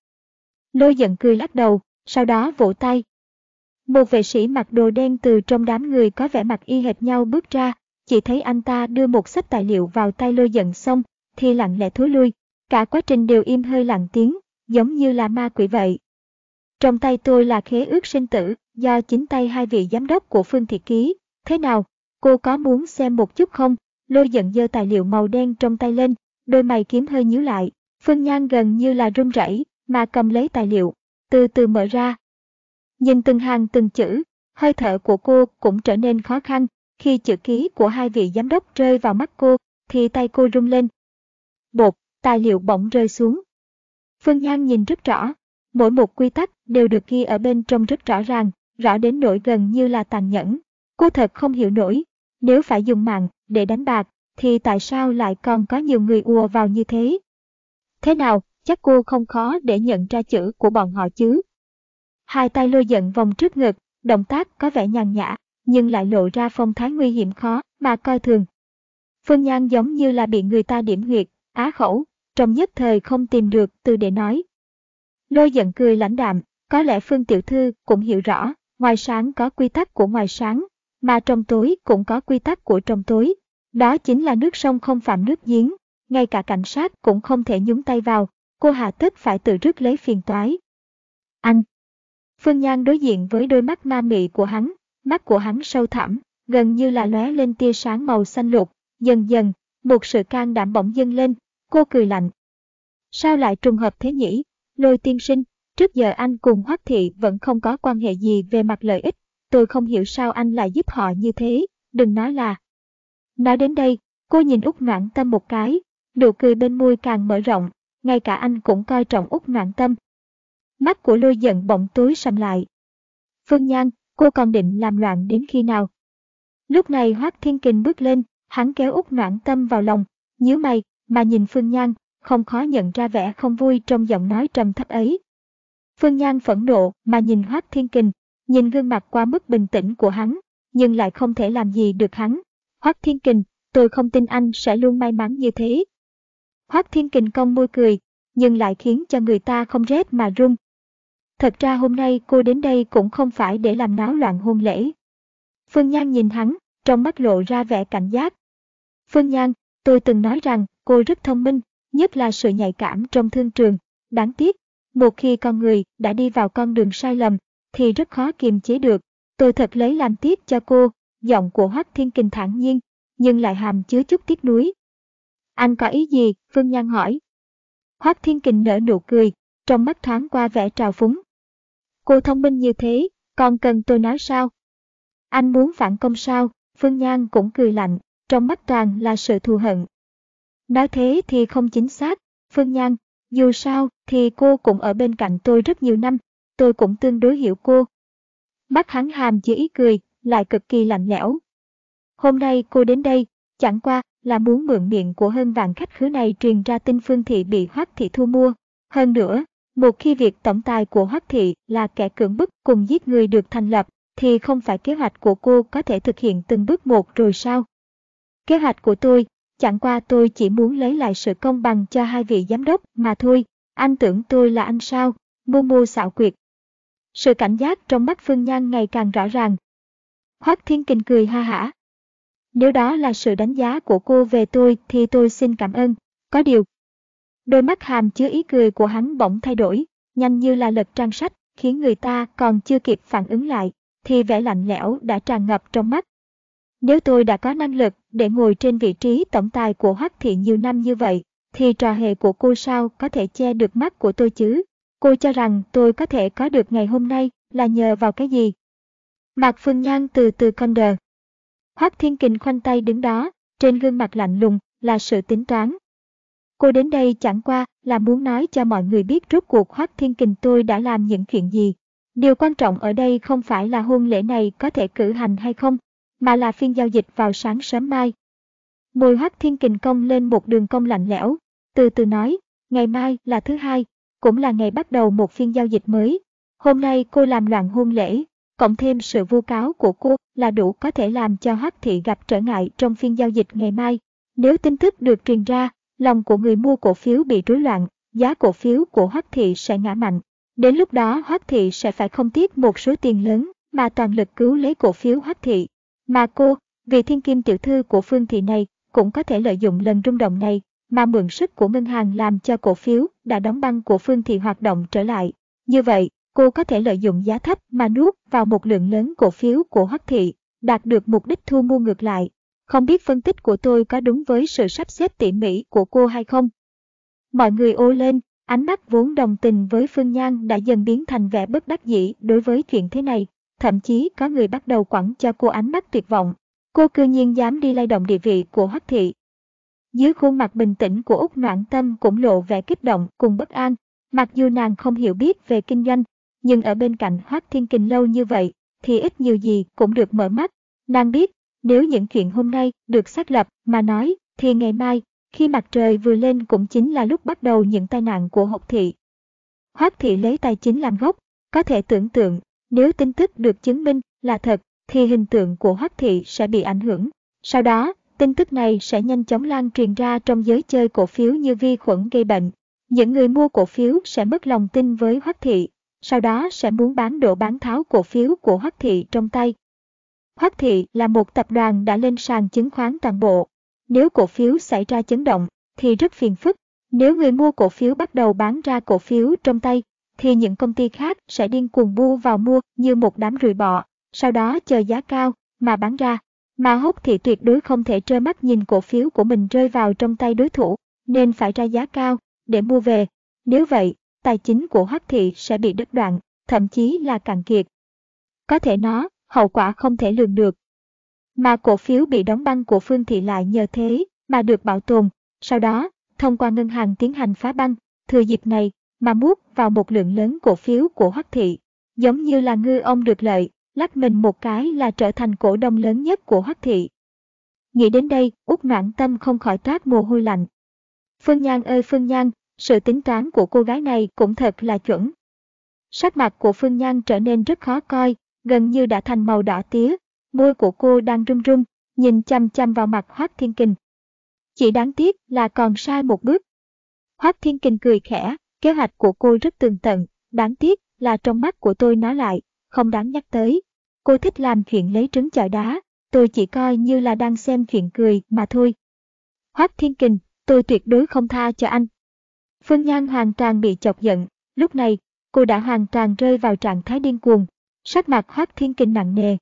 Lôi giận cười lắc đầu, sau đó vỗ tay. Một vệ sĩ mặc đồ đen từ trong đám người có vẻ mặt y hệt nhau bước ra, chỉ thấy anh ta đưa một sách tài liệu vào tay lôi giận xong, thì lặng lẽ thối lui. Cả quá trình đều im hơi lặng tiếng, giống như là ma quỷ vậy. Trong tay tôi là khế ước sinh tử, do chính tay hai vị giám đốc của Phương Thị ký. Thế nào, cô có muốn xem một chút không? Lôi giận dơ tài liệu màu đen trong tay lên, đôi mày kiếm hơi nhíu lại. Phương Nhan gần như là run rẩy mà cầm lấy tài liệu, từ từ mở ra. Nhìn từng hàng từng chữ, hơi thở của cô cũng trở nên khó khăn. Khi chữ ký của hai vị giám đốc rơi vào mắt cô, thì tay cô rung lên. Bột, tài liệu bỗng rơi xuống. Phương Nhan nhìn rất rõ, mỗi một quy tắc đều được ghi ở bên trong rất rõ ràng, rõ đến nỗi gần như là tàn nhẫn. Cô thật không hiểu nổi, nếu phải dùng mạng để đánh bạc, thì tại sao lại còn có nhiều người ùa vào như thế? Thế nào, chắc cô không khó để nhận ra chữ của bọn họ chứ? Hai tay lôi giận vòng trước ngực, động tác có vẻ nhàn nhã, nhưng lại lộ ra phong thái nguy hiểm khó mà coi thường. Phương Nhan giống như là bị người ta điểm huyệt, á khẩu, trong nhất thời không tìm được từ để nói. Lôi giận cười lãnh đạm, có lẽ Phương Tiểu Thư cũng hiểu rõ, ngoài sáng có quy tắc của ngoài sáng, mà trong tối cũng có quy tắc của trong tối. Đó chính là nước sông không phạm nước giếng, ngay cả cảnh sát cũng không thể nhúng tay vào, cô Hà Tất phải tự rước lấy phiền toái. Anh! Phương Nhan đối diện với đôi mắt ma mị của hắn, mắt của hắn sâu thẳm, gần như là lóe lên tia sáng màu xanh lục, dần dần, một sự can đảm bỗng dâng lên, cô cười lạnh. Sao lại trùng hợp thế nhỉ? Lôi tiên sinh, trước giờ anh cùng Hoắc Thị vẫn không có quan hệ gì về mặt lợi ích, tôi không hiểu sao anh lại giúp họ như thế, đừng nói là. Nói đến đây, cô nhìn Úc Noãn Tâm một cái, nụ cười bên môi càng mở rộng, ngay cả anh cũng coi trọng Úc Noãn Tâm. Mắt của lôi giận bỗng tối sầm lại. Phương Nhan, cô còn định làm loạn đến khi nào? Lúc này Hoác Thiên Kình bước lên, hắn kéo út Noãn Tâm vào lòng, nhíu mày, mà nhìn Phương Nhan, không khó nhận ra vẻ không vui trong giọng nói trầm thấp ấy. Phương Nhan phẫn nộ mà nhìn Hoác Thiên Kình, nhìn gương mặt quá mức bình tĩnh của hắn, nhưng lại không thể làm gì được hắn. Hoác Thiên Kình, tôi không tin anh sẽ luôn may mắn như thế. Hoác Thiên Kình cong môi cười, nhưng lại khiến cho người ta không rét mà run. Thật ra hôm nay cô đến đây cũng không phải để làm náo loạn hôn lễ. Phương Nhan nhìn hắn, trong mắt lộ ra vẻ cảnh giác. Phương Nhan, tôi từng nói rằng cô rất thông minh, nhất là sự nhạy cảm trong thương trường. Đáng tiếc, một khi con người đã đi vào con đường sai lầm, thì rất khó kiềm chế được. Tôi thật lấy làm tiếc cho cô, giọng của Hoắc Thiên Kình thản nhiên, nhưng lại hàm chứa chút tiếc nuối. Anh có ý gì? Phương Nhan hỏi. Hoắc Thiên Kình nở nụ cười, trong mắt thoáng qua vẻ trào phúng. Cô thông minh như thế, còn cần tôi nói sao? Anh muốn phản công sao? Phương Nhan cũng cười lạnh, trong mắt toàn là sự thù hận. Nói thế thì không chính xác, Phương Nhan, dù sao thì cô cũng ở bên cạnh tôi rất nhiều năm, tôi cũng tương đối hiểu cô. Mắt hắn hàm chỉ ý cười, lại cực kỳ lạnh lẽo. Hôm nay cô đến đây, chẳng qua là muốn mượn miệng của hơn vạn khách khứa này truyền ra tin Phương Thị bị Hoắc Thị thu mua. Hơn nữa, một khi việc tổng tài của Hoắc Thị là kẻ cưỡng bức cùng giết người được thành lập, thì không phải kế hoạch của cô có thể thực hiện từng bước một rồi sao? Kế hoạch của tôi, chẳng qua tôi chỉ muốn lấy lại sự công bằng cho hai vị giám đốc mà thôi. Anh tưởng tôi là anh sao? mô mô xạo quyệt. Sự cảnh giác trong mắt Phương Nhan ngày càng rõ ràng. Hoắc Thiên Kình cười ha hả. Nếu đó là sự đánh giá của cô về tôi thì tôi xin cảm ơn. Có điều. Đôi mắt hàm chứa ý cười của hắn bỗng thay đổi, nhanh như là lật trang sách, khiến người ta còn chưa kịp phản ứng lại, thì vẻ lạnh lẽo đã tràn ngập trong mắt. Nếu tôi đã có năng lực để ngồi trên vị trí tổng tài của Hoắc Thị nhiều năm như vậy, thì trò hề của cô sao có thể che được mắt của tôi chứ? Cô cho rằng tôi có thể có được ngày hôm nay là nhờ vào cái gì? Mạc Phương Nhan từ từ con đờ. Hoắc Thiên Kình khoanh tay đứng đó, trên gương mặt lạnh lùng là sự tính toán. Cô đến đây chẳng qua là muốn nói cho mọi người biết rốt cuộc Hoác Thiên Kình tôi đã làm những chuyện gì. Điều quan trọng ở đây không phải là hôn lễ này có thể cử hành hay không, mà là phiên giao dịch vào sáng sớm mai. Mùi Hoác Thiên Kình công lên một đường cong lạnh lẽo, từ từ nói, ngày mai là thứ hai, cũng là ngày bắt đầu một phiên giao dịch mới. Hôm nay cô làm loạn hôn lễ, cộng thêm sự vu cáo của cô là đủ có thể làm cho Hoắc Thị gặp trở ngại trong phiên giao dịch ngày mai. Nếu tin tức được truyền ra, lòng của người mua cổ phiếu bị rối loạn, giá cổ phiếu của Hoắc Thị sẽ ngã mạnh. Đến lúc đó Hoắc Thị sẽ phải không tiếc một số tiền lớn mà toàn lực cứu lấy cổ phiếu Hoắc Thị. Mà cô, vì thiên kim tiểu thư của Phương Thị này, cũng có thể lợi dụng lần rung động này mà mượn sức của ngân hàng làm cho cổ phiếu đã đóng băng của Phương Thị hoạt động trở lại. Như vậy, cô có thể lợi dụng giá thấp mà nuốt vào một lượng lớn cổ phiếu của Hoắc Thị, đạt được mục đích thu mua ngược lại. Không biết phân tích của tôi có đúng với sự sắp xếp tỉ mỉ của cô hay không? Mọi người ô lên, ánh mắt vốn đồng tình với Phương Nhan đã dần biến thành vẻ bất đắc dĩ đối với chuyện thế này. Thậm chí có người bắt đầu quẳng cho cô ánh mắt tuyệt vọng. Cô cư nhiên dám đi lay động địa vị của Hoắc Thị. Dưới khuôn mặt bình tĩnh của Úc Noãn Tâm cũng lộ vẻ kích động cùng bất an. Mặc dù nàng không hiểu biết về kinh doanh, nhưng ở bên cạnh Hoác Thiên Kình lâu như vậy, thì ít nhiều gì cũng được mở mắt. Nàng biết, nếu những chuyện hôm nay được xác lập mà nói, thì ngày mai, khi mặt trời vừa lên cũng chính là lúc bắt đầu những tai nạn của Hộc Thị. Hoác Thị lấy tài chính làm gốc, có thể tưởng tượng, nếu tin tức được chứng minh là thật, thì hình tượng của Hoác Thị sẽ bị ảnh hưởng. Sau đó, tin tức này sẽ nhanh chóng lan truyền ra trong giới chơi cổ phiếu như vi khuẩn gây bệnh. Những người mua cổ phiếu sẽ mất lòng tin với Hoắc Thị, sau đó sẽ muốn bán đổ bán tháo cổ phiếu của Hoắc Thị trong tay. Hoắc Thị là một tập đoàn đã lên sàn chứng khoán toàn bộ. Nếu cổ phiếu xảy ra chấn động, thì rất phiền phức. Nếu người mua cổ phiếu bắt đầu bán ra cổ phiếu trong tay, thì những công ty khác sẽ điên cuồng bu vào mua như một đám rùi bọ, sau đó chờ giá cao mà bán ra. Mà hốt thị tuyệt đối không thể trơ mắt nhìn cổ phiếu của mình rơi vào trong tay đối thủ, nên phải ra giá cao để mua về. Nếu vậy, tài chính của Hoắc thị sẽ bị đứt đoạn, thậm chí là cạn kiệt. Có thể nó, hậu quả không thể lường được. Mà cổ phiếu bị đóng băng của Phương thị lại nhờ thế mà được bảo tồn, sau đó, thông qua ngân hàng tiến hành phá băng, thừa dịp này mà mút vào một lượng lớn cổ phiếu của Hoắc thị, giống như là ngư ông được lợi, lắc mình một cái là trở thành cổ đông lớn nhất của Hoắc thị. Nghĩ đến đây, Út Noãn Tâm không khỏi toát mồ hôi lạnh. Phương Nhan ơi Phương Nhan, sự tính toán của cô gái này cũng thật là chuẩn. Sắc mặt của Phương Nhan trở nên rất khó coi, gần như đã thành màu đỏ tía, môi của cô đang run run, nhìn chăm chăm vào mặt Hoác Thiên Kình. Chỉ đáng tiếc là còn sai một bước. Hoác Thiên Kình cười khẽ, kế hoạch của cô rất tường tận, đáng tiếc là trong mắt của tôi nó lại, không đáng nhắc tới. Cô thích làm chuyện lấy trứng chọi đá, tôi chỉ coi như là đang xem chuyện cười mà thôi. Hoác Thiên Kình, tôi tuyệt đối không tha cho anh. Phương Nhan hoàn toàn bị chọc giận, lúc này, cô đã hoàn toàn rơi vào trạng thái điên cuồng, sắc mặt Hoác Thiên Kình nặng nề.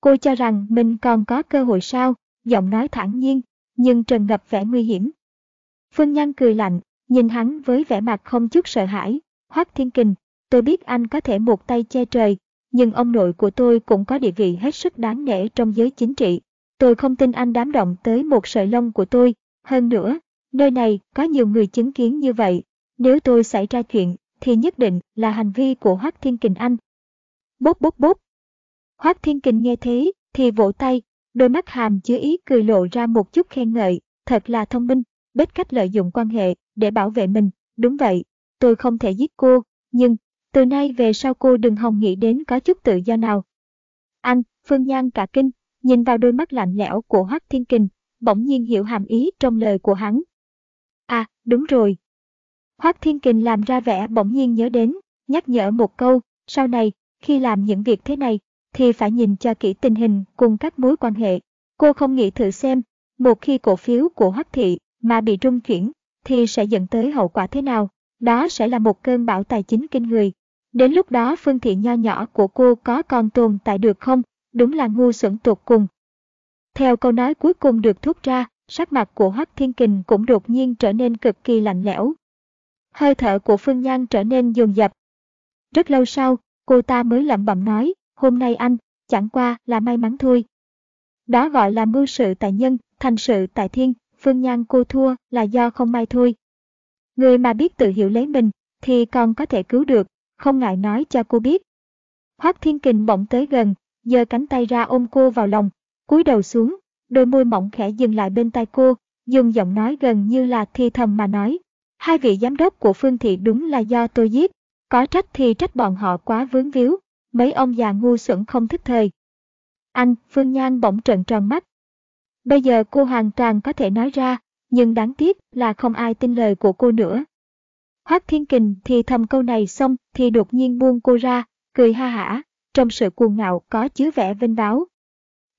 Cô cho rằng mình còn có cơ hội sao, giọng nói thản nhiên, nhưng trần ngập vẻ nguy hiểm. Phương Nhan cười lạnh, nhìn hắn với vẻ mặt không chút sợ hãi, Hoác Thiên Kình, tôi biết anh có thể một tay che trời, nhưng ông nội của tôi cũng có địa vị hết sức đáng nể trong giới chính trị. Tôi không tin anh đám động tới một sợi lông của tôi, hơn nữa, nơi này có nhiều người chứng kiến như vậy. Nếu tôi xảy ra chuyện, thì nhất định là hành vi của Hoác Thiên Kình Anh. Bốp bốp bốp. Hoác Thiên Kình nghe thế, thì vỗ tay, đôi mắt hàm chứa ý cười lộ ra một chút khen ngợi, thật là thông minh, biết cách lợi dụng quan hệ để bảo vệ mình. Đúng vậy, tôi không thể giết cô, nhưng từ nay về sau cô đừng hòng nghĩ đến có chút tự do nào. Anh, Phương Nhan cả kinh, nhìn vào đôi mắt lạnh lẽo của Hoác Thiên Kình, bỗng nhiên hiểu hàm ý trong lời của hắn. À, đúng rồi. Hoác Thiên Kình làm ra vẻ bỗng nhiên nhớ đến, nhắc nhở một câu, sau này, khi làm những việc thế này, thì phải nhìn cho kỹ tình hình cùng các mối quan hệ. Cô không nghĩ thử xem, một khi cổ phiếu của Hoắc Thị mà bị rung chuyển, thì sẽ dẫn tới hậu quả thế nào. Đó sẽ là một cơn bão tài chính kinh người. Đến lúc đó phương thị nho nhỏ của cô có còn tồn tại được không? Đúng là ngu xuẩn tột cùng. Theo câu nói cuối cùng được thốt ra, sắc mặt của Hoắc Thiên Kình cũng đột nhiên trở nên cực kỳ lạnh lẽo. Hơi thở của Phương Nhan trở nên dồn dập. Rất lâu sau, cô ta mới lẩm bẩm nói, hôm nay anh, chẳng qua là may mắn thôi. Đó gọi là mưu sự tại nhân, thành sự tại thiên, Phương Nhan cô thua là do không may thôi. Người mà biết tự hiểu lấy mình, thì còn có thể cứu được, không ngại nói cho cô biết. Hoác Thiên Kình bỗng tới gần, giơ cánh tay ra ôm cô vào lòng, cúi đầu xuống, đôi môi mỏng khẽ dừng lại bên tai cô, dùng giọng nói gần như là thi thầm mà nói. Hai vị giám đốc của Phương Thị đúng là do tôi giết, có trách thì trách bọn họ quá vướng víu, mấy ông già ngu xuẩn không thức thời. Anh, Phương Nhan bỗng trợn tròn mắt. Bây giờ cô hoàn toàn có thể nói ra, nhưng đáng tiếc là không ai tin lời của cô nữa. Hoác Thiên Kình thì thầm câu này xong thì đột nhiên buông cô ra, cười ha hả, trong sự cuồng ngạo có chứa vẻ vinh báo.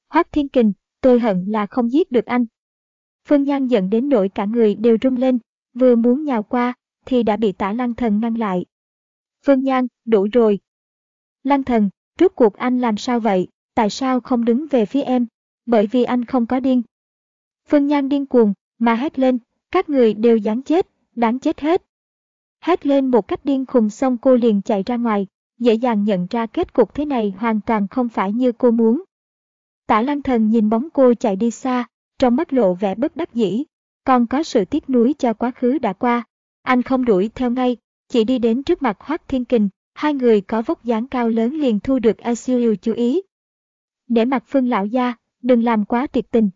Hoác Thiên Kình, tôi hận là không giết được anh. Phương Nhan giận đến nỗi cả người đều rung lên, vừa muốn nhào qua, thì đã bị tả lăng thần ngăn lại. Phương Nhan, đủ rồi. Lăng thần, rốt cuộc anh làm sao vậy, tại sao không đứng về phía em? Bởi vì anh không có điên. Phương Nhan điên cuồng, mà hét lên, các người đều dán chết, đáng chết hết. Hét lên một cách điên khùng xong cô liền chạy ra ngoài, dễ dàng nhận ra kết cục thế này hoàn toàn không phải như cô muốn. Tả lăng thần nhìn bóng cô chạy đi xa, trong mắt lộ vẻ bất đắc dĩ, còn có sự tiếc nuối cho quá khứ đã qua. Anh không đuổi theo ngay, chỉ đi đến trước mặt Hoác Thiên Kình, hai người có vóc dáng cao lớn liền thu được ICU chú ý. Để mặt Phương lão gia, đừng làm quá tuyệt tình.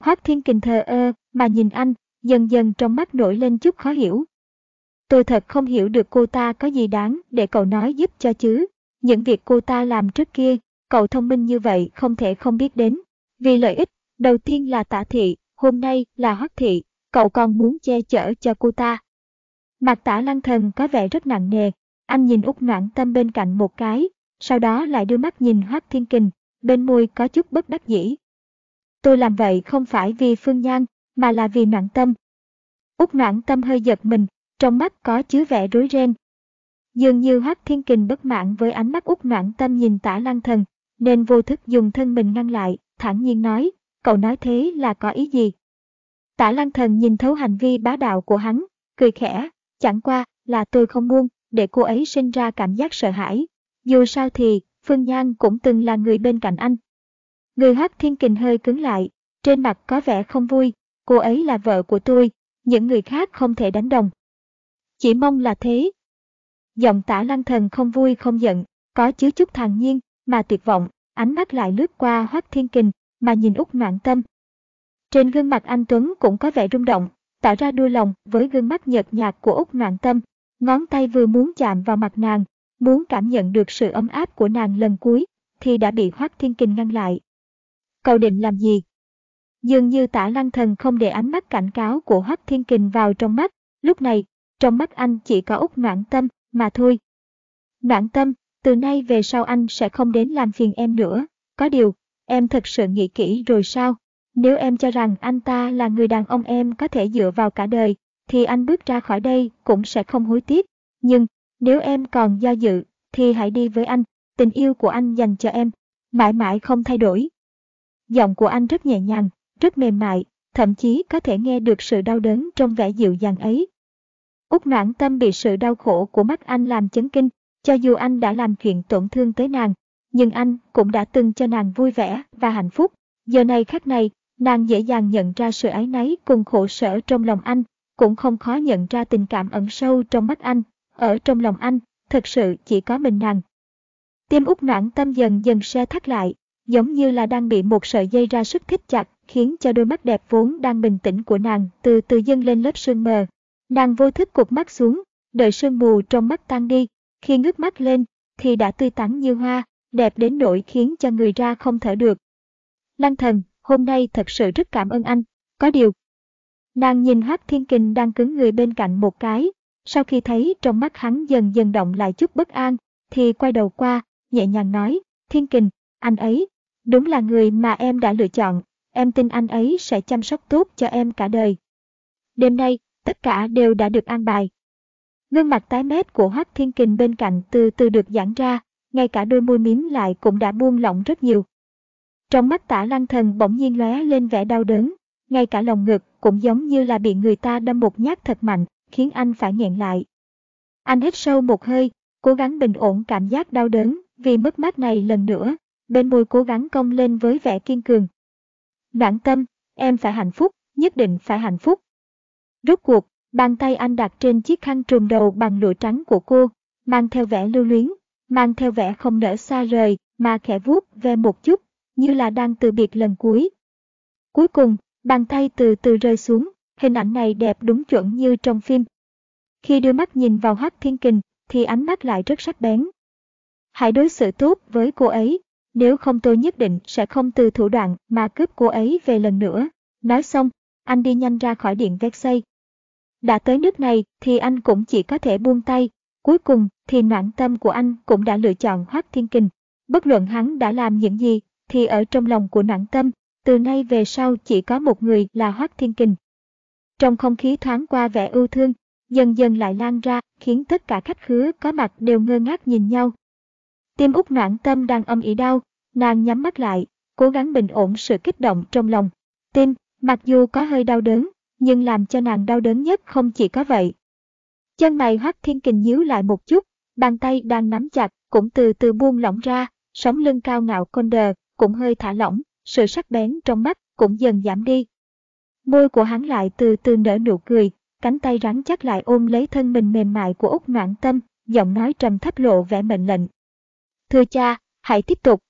Hoác Thiên Kình thờ ơ, mà nhìn anh, dần dần trong mắt nổi lên chút khó hiểu. Tôi thật không hiểu được cô ta có gì đáng để cậu nói giúp cho chứ. Những việc cô ta làm trước kia, cậu thông minh như vậy không thể không biết đến. Vì lợi ích, đầu tiên là tả thị, hôm nay là hoắc thị, cậu còn muốn che chở cho cô ta. Mặt tả lăng thần có vẻ rất nặng nề, anh nhìn út noãn tâm bên cạnh một cái, sau đó lại đưa mắt nhìn hoác thiên kình, bên môi có chút bất đắc dĩ. Tôi làm vậy không phải vì phương nhan, mà là vì noãn tâm. Út noãn tâm hơi giật mình, trong mắt có chứa vẻ rối ren. Dường như hoác Thiên Kình bất mãn với ánh mắt út noãn tâm nhìn tả lăng thần, nên vô thức dùng thân mình ngăn lại, thản nhiên nói, cậu nói thế là có ý gì? Tả lăng thần nhìn thấu hành vi bá đạo của hắn, cười khẽ, chẳng qua là tôi không muốn để cô ấy sinh ra cảm giác sợ hãi. Dù sao thì, Phương Nhan cũng từng là người bên cạnh anh. Người hát Thiên Kình hơi cứng lại, trên mặt có vẻ không vui, cô ấy là vợ của tôi, những người khác không thể đánh đồng. Chỉ mong là thế. Giọng tả lăng thần không vui không giận, có chứa chút thản nhiên, mà tuyệt vọng, ánh mắt lại lướt qua hoác Thiên Kình, mà nhìn út noạn tâm. Trên gương mặt anh Tuấn cũng có vẻ rung động, tạo ra đuôi lòng với gương mắt nhợt nhạt của út Ngoạn tâm. Ngón tay vừa muốn chạm vào mặt nàng, muốn cảm nhận được sự ấm áp của nàng lần cuối, thì đã bị Hoắc Thiên Kình ngăn lại. Cậu định làm gì? Dường như tả lăng thần không để ánh mắt cảnh cáo của Hoắc Thiên Kình vào trong mắt, lúc này, trong mắt anh chỉ có út Ngoạn tâm, mà thôi. Ngoạn tâm, từ nay về sau anh sẽ không đến làm phiền em nữa, có điều, em thật sự nghĩ kỹ rồi sao? Nếu em cho rằng anh ta là người đàn ông em có thể dựa vào cả đời, thì anh bước ra khỏi đây cũng sẽ không hối tiếc. Nhưng, nếu em còn do dự, thì hãy đi với anh, tình yêu của anh dành cho em, mãi mãi không thay đổi. Giọng của anh rất nhẹ nhàng, rất mềm mại, thậm chí có thể nghe được sự đau đớn trong vẻ dịu dàng ấy. Úc noãn tâm bị sự đau khổ của mắt anh làm chấn kinh, cho dù anh đã làm chuyện tổn thương tới nàng, nhưng anh cũng đã từng cho nàng vui vẻ và hạnh phúc. Giờ này khắc này, nàng dễ dàng nhận ra sự ái náy cùng khổ sở trong lòng anh, cũng không khó nhận ra tình cảm ẩn sâu trong mắt anh. Ở trong lòng anh, thật sự chỉ có mình nàng. Tim út noãn tâm dần dần xe thắt lại, giống như là đang bị một sợi dây ra sức thích chặt, khiến cho đôi mắt đẹp vốn đang bình tĩnh của nàng từ từ dâng lên lớp sương mờ. Nàng vô thức cụp mắt xuống, đợi sương mù trong mắt tan đi, khi ngước mắt lên, thì đã tươi tắn như hoa, đẹp đến nỗi khiến cho người ra không thở được. Lăng thần, hôm nay thật sự rất cảm ơn anh, có điều. Nàng nhìn Hoác Thiên Kình đang cứng người bên cạnh một cái, sau khi thấy trong mắt hắn dần dần động lại chút bất an, thì quay đầu qua, nhẹ nhàng nói, Thiên Kình, anh ấy, đúng là người mà em đã lựa chọn, em tin anh ấy sẽ chăm sóc tốt cho em cả đời. Đêm nay, tất cả đều đã được an bài. Gương mặt tái mét của Hoắc Thiên Kình bên cạnh từ từ được giãn ra, ngay cả đôi môi mím lại cũng đã buông lỏng rất nhiều. Trong mắt tả lăng thần bỗng nhiên lóe lên vẻ đau đớn, ngay cả lòng ngực cũng giống như là bị người ta đâm một nhát thật mạnh, khiến anh phải nghẹn lại. Anh hít sâu một hơi, cố gắng bình ổn cảm giác đau đớn vì mất mát này lần nữa, bên môi cố gắng cong lên với vẻ kiên cường. Đoạn tâm, em phải hạnh phúc, nhất định phải hạnh phúc. Rốt cuộc, bàn tay anh đặt trên chiếc khăn trùm đầu bằng lụa trắng của cô, mang theo vẻ lưu luyến, mang theo vẻ không nỡ xa rời, mà khẽ vuốt ve một chút, như là đang từ biệt lần cuối. Cuối cùng, bàn tay từ từ rơi xuống, hình ảnh này đẹp đúng chuẩn như trong phim. Khi đưa mắt nhìn vào Hắc Thiên Kình, thì ánh mắt lại rất sắc bén. Hãy đối xử tốt với cô ấy, nếu không tôi nhất định sẽ không từ thủ đoạn mà cướp cô ấy về lần nữa. Nói xong, anh đi nhanh ra khỏi điện Vexay. Đã tới nước này thì anh cũng chỉ có thể buông tay, cuối cùng thì noãn tâm của anh cũng đã lựa chọn Hoác Thiên Kình. Bất luận hắn đã làm những gì, thì ở trong lòng của noãn tâm, từ nay về sau chỉ có một người là Hoác Thiên Kình. Trong không khí thoáng qua vẻ ưu thương, dần dần lại lan ra, khiến tất cả khách khứa có mặt đều ngơ ngác nhìn nhau. Tim út noãn tâm đang âm ỉ đau, nàng nhắm mắt lại, cố gắng bình ổn sự kích động trong lòng. Tim, mặc dù có hơi đau đớn, nhưng làm cho nàng đau đớn nhất không chỉ có vậy. Chân mày Hoắc Thiên Kình nhíu lại một chút, bàn tay đang nắm chặt cũng từ từ buông lỏng ra, sống lưng cao ngạo con đờ cũng hơi thả lỏng, sự sắc bén trong mắt cũng dần giảm đi. Môi của hắn lại từ từ nở nụ cười, cánh tay rắn chắc lại ôm lấy thân mình mềm mại của Úc Noãn Tâm, giọng nói trầm thấp lộ vẻ mệnh lệnh. Thưa cha, hãy tiếp tục.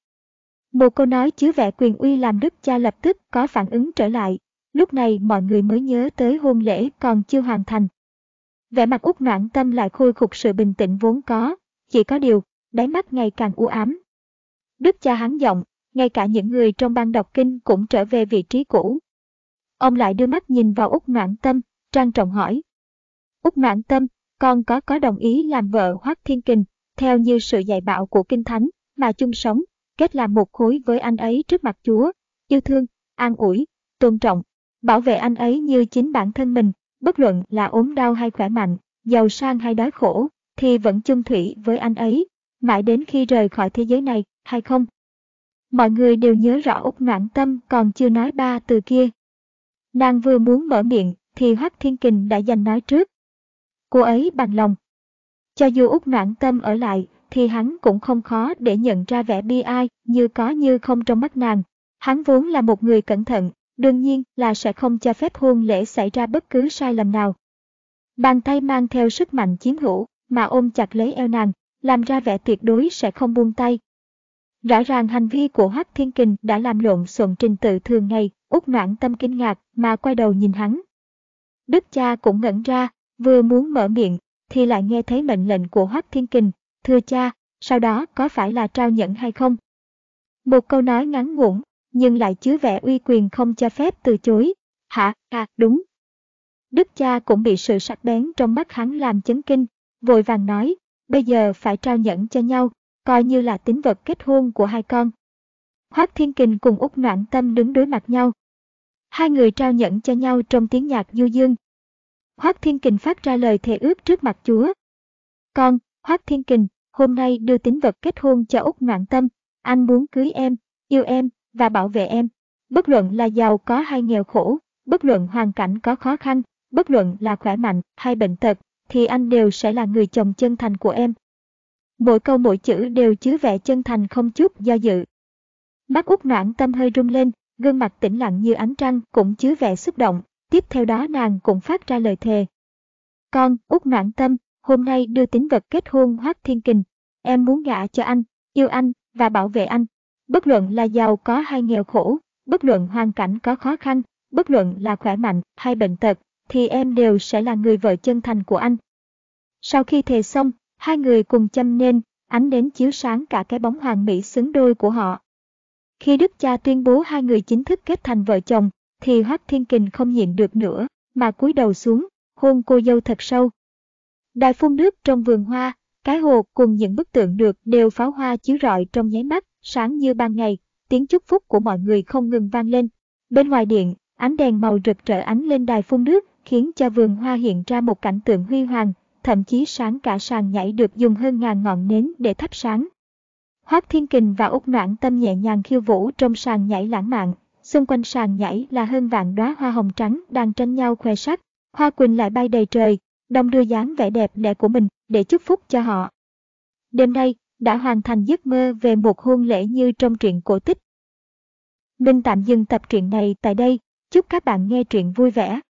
Một câu nói chứa vẻ quyền uy làm đức cha lập tức có phản ứng trở lại, lúc này mọi người mới nhớ tới hôn lễ còn chưa hoàn thành. Vẻ mặt út noãn tâm lại khôi phục sự bình tĩnh vốn có, chỉ có điều, đáy mắt ngày càng u ám. Đức cha hắn giọng, ngay cả những người trong ban đọc kinh cũng trở về vị trí cũ. Ông lại đưa mắt nhìn vào út noãn tâm, trang trọng hỏi. út noãn tâm, con có có đồng ý làm vợ Hoác Thiên Kình, theo như sự dạy bảo của Kinh Thánh, mà chung sống, kết làm một khối với anh ấy trước mặt Chúa, yêu thương, an ủi, tôn trọng, bảo vệ anh ấy như chính bản thân mình, bất luận là ốm đau hay khỏe mạnh, giàu sang hay đói khổ, thì vẫn chung thủy với anh ấy, mãi đến khi rời khỏi thế giới này, hay không? Mọi người đều nhớ rõ Úc Noãn Tâm còn chưa nói ba từ kia. Nàng vừa muốn mở miệng, thì Hoắc Thiên Kình đã giành nói trước. Cô ấy bằng lòng. Cho dù Úc Noãn Tâm ở lại, thì hắn cũng không khó để nhận ra vẻ bi ai như có như không trong mắt nàng. Hắn vốn là một người cẩn thận, đương nhiên là sẽ không cho phép hôn lễ xảy ra bất cứ sai lầm nào. Bàn tay mang theo sức mạnh chiếm hữu, mà ôm chặt lấy eo nàng, làm ra vẻ tuyệt đối sẽ không buông tay. Rõ ràng hành vi của Hoắc Thiên Kình đã làm lộn xộn trình tự thường ngày, út noãn tâm kinh ngạc mà quay đầu nhìn hắn. Đức cha cũng ngẩn ra, vừa muốn mở miệng, thì lại nghe thấy mệnh lệnh của Hoắc Thiên Kình, thưa cha, sau đó có phải là trao nhẫn hay không? Một câu nói ngắn ngủn, nhưng lại chứa vẻ uy quyền không cho phép từ chối. Hả, à, đúng. Đức cha cũng bị sự sắc bén trong mắt hắn làm chấn kinh, vội vàng nói, bây giờ phải trao nhẫn cho nhau, coi như là tín vật kết hôn của hai con. Hoác Thiên Kình cùng Úc Noãn Tâm đứng đối mặt nhau. Hai người trao nhẫn cho nhau trong tiếng nhạc du dương. Hoác Thiên Kình phát ra lời thề ước trước mặt Chúa. Con, Hoác Thiên Kình, hôm nay đưa tín vật kết hôn cho Úc Noãn Tâm, anh muốn cưới em, yêu em, và bảo vệ em. Bất luận là giàu có hay nghèo khổ, bất luận hoàn cảnh có khó khăn, bất luận là khỏe mạnh hay bệnh tật, thì anh đều sẽ là người chồng chân thành của em. Mỗi câu mỗi chữ đều chứa vẻ chân thành không chút do dự. Mắt út noãn tâm hơi rung lên, gương mặt tĩnh lặng như ánh trăng cũng chứa vẻ xúc động, tiếp theo đó nàng cũng phát ra lời thề. Con, út noãn tâm, hôm nay đưa tín vật kết hôn hoác thiên kình, em muốn gả cho anh, yêu anh và bảo vệ anh. Bất luận là giàu có hay nghèo khổ, bất luận hoàn cảnh có khó khăn, bất luận là khỏe mạnh hay bệnh tật, thì em đều sẽ là người vợ chân thành của anh. Sau khi thề xong, hai người cùng châm nên, ánh đến chiếu sáng cả cái bóng hoàng mỹ xứng đôi của họ. Khi đức cha tuyên bố hai người chính thức kết thành vợ chồng, thì Hoắc Thiên Kình không nhịn được nữa, mà cúi đầu xuống, hôn cô dâu thật sâu. Đài phun nước trong vườn hoa, cái hồ cùng những bức tượng được đều pháo hoa chiếu rọi trong nháy mắt, sáng như ban ngày, tiếng chúc phúc của mọi người không ngừng vang lên. Bên ngoài điện, ánh đèn màu rực rỡ ánh lên đài phun nước, khiến cho vườn hoa hiện ra một cảnh tượng huy hoàng, thậm chí sáng cả sàn nhảy được dùng hơn ngàn ngọn nến để thắp sáng. Hoác Thiên Kình và Úc Noãn Tâm nhẹ nhàng khiêu vũ trong sàn nhảy lãng mạn, xung quanh sàn nhảy là hơn vạn đóa hoa hồng trắng đang tranh nhau khoe sắc, hoa quỳnh lại bay đầy trời, đồng đưa dáng vẻ đẹp đẽ của mình để chúc phúc cho họ. Đêm nay, đã hoàn thành giấc mơ về một hôn lễ như trong truyện cổ tích. Mình tạm dừng tập truyện này tại đây, chúc các bạn nghe truyện vui vẻ.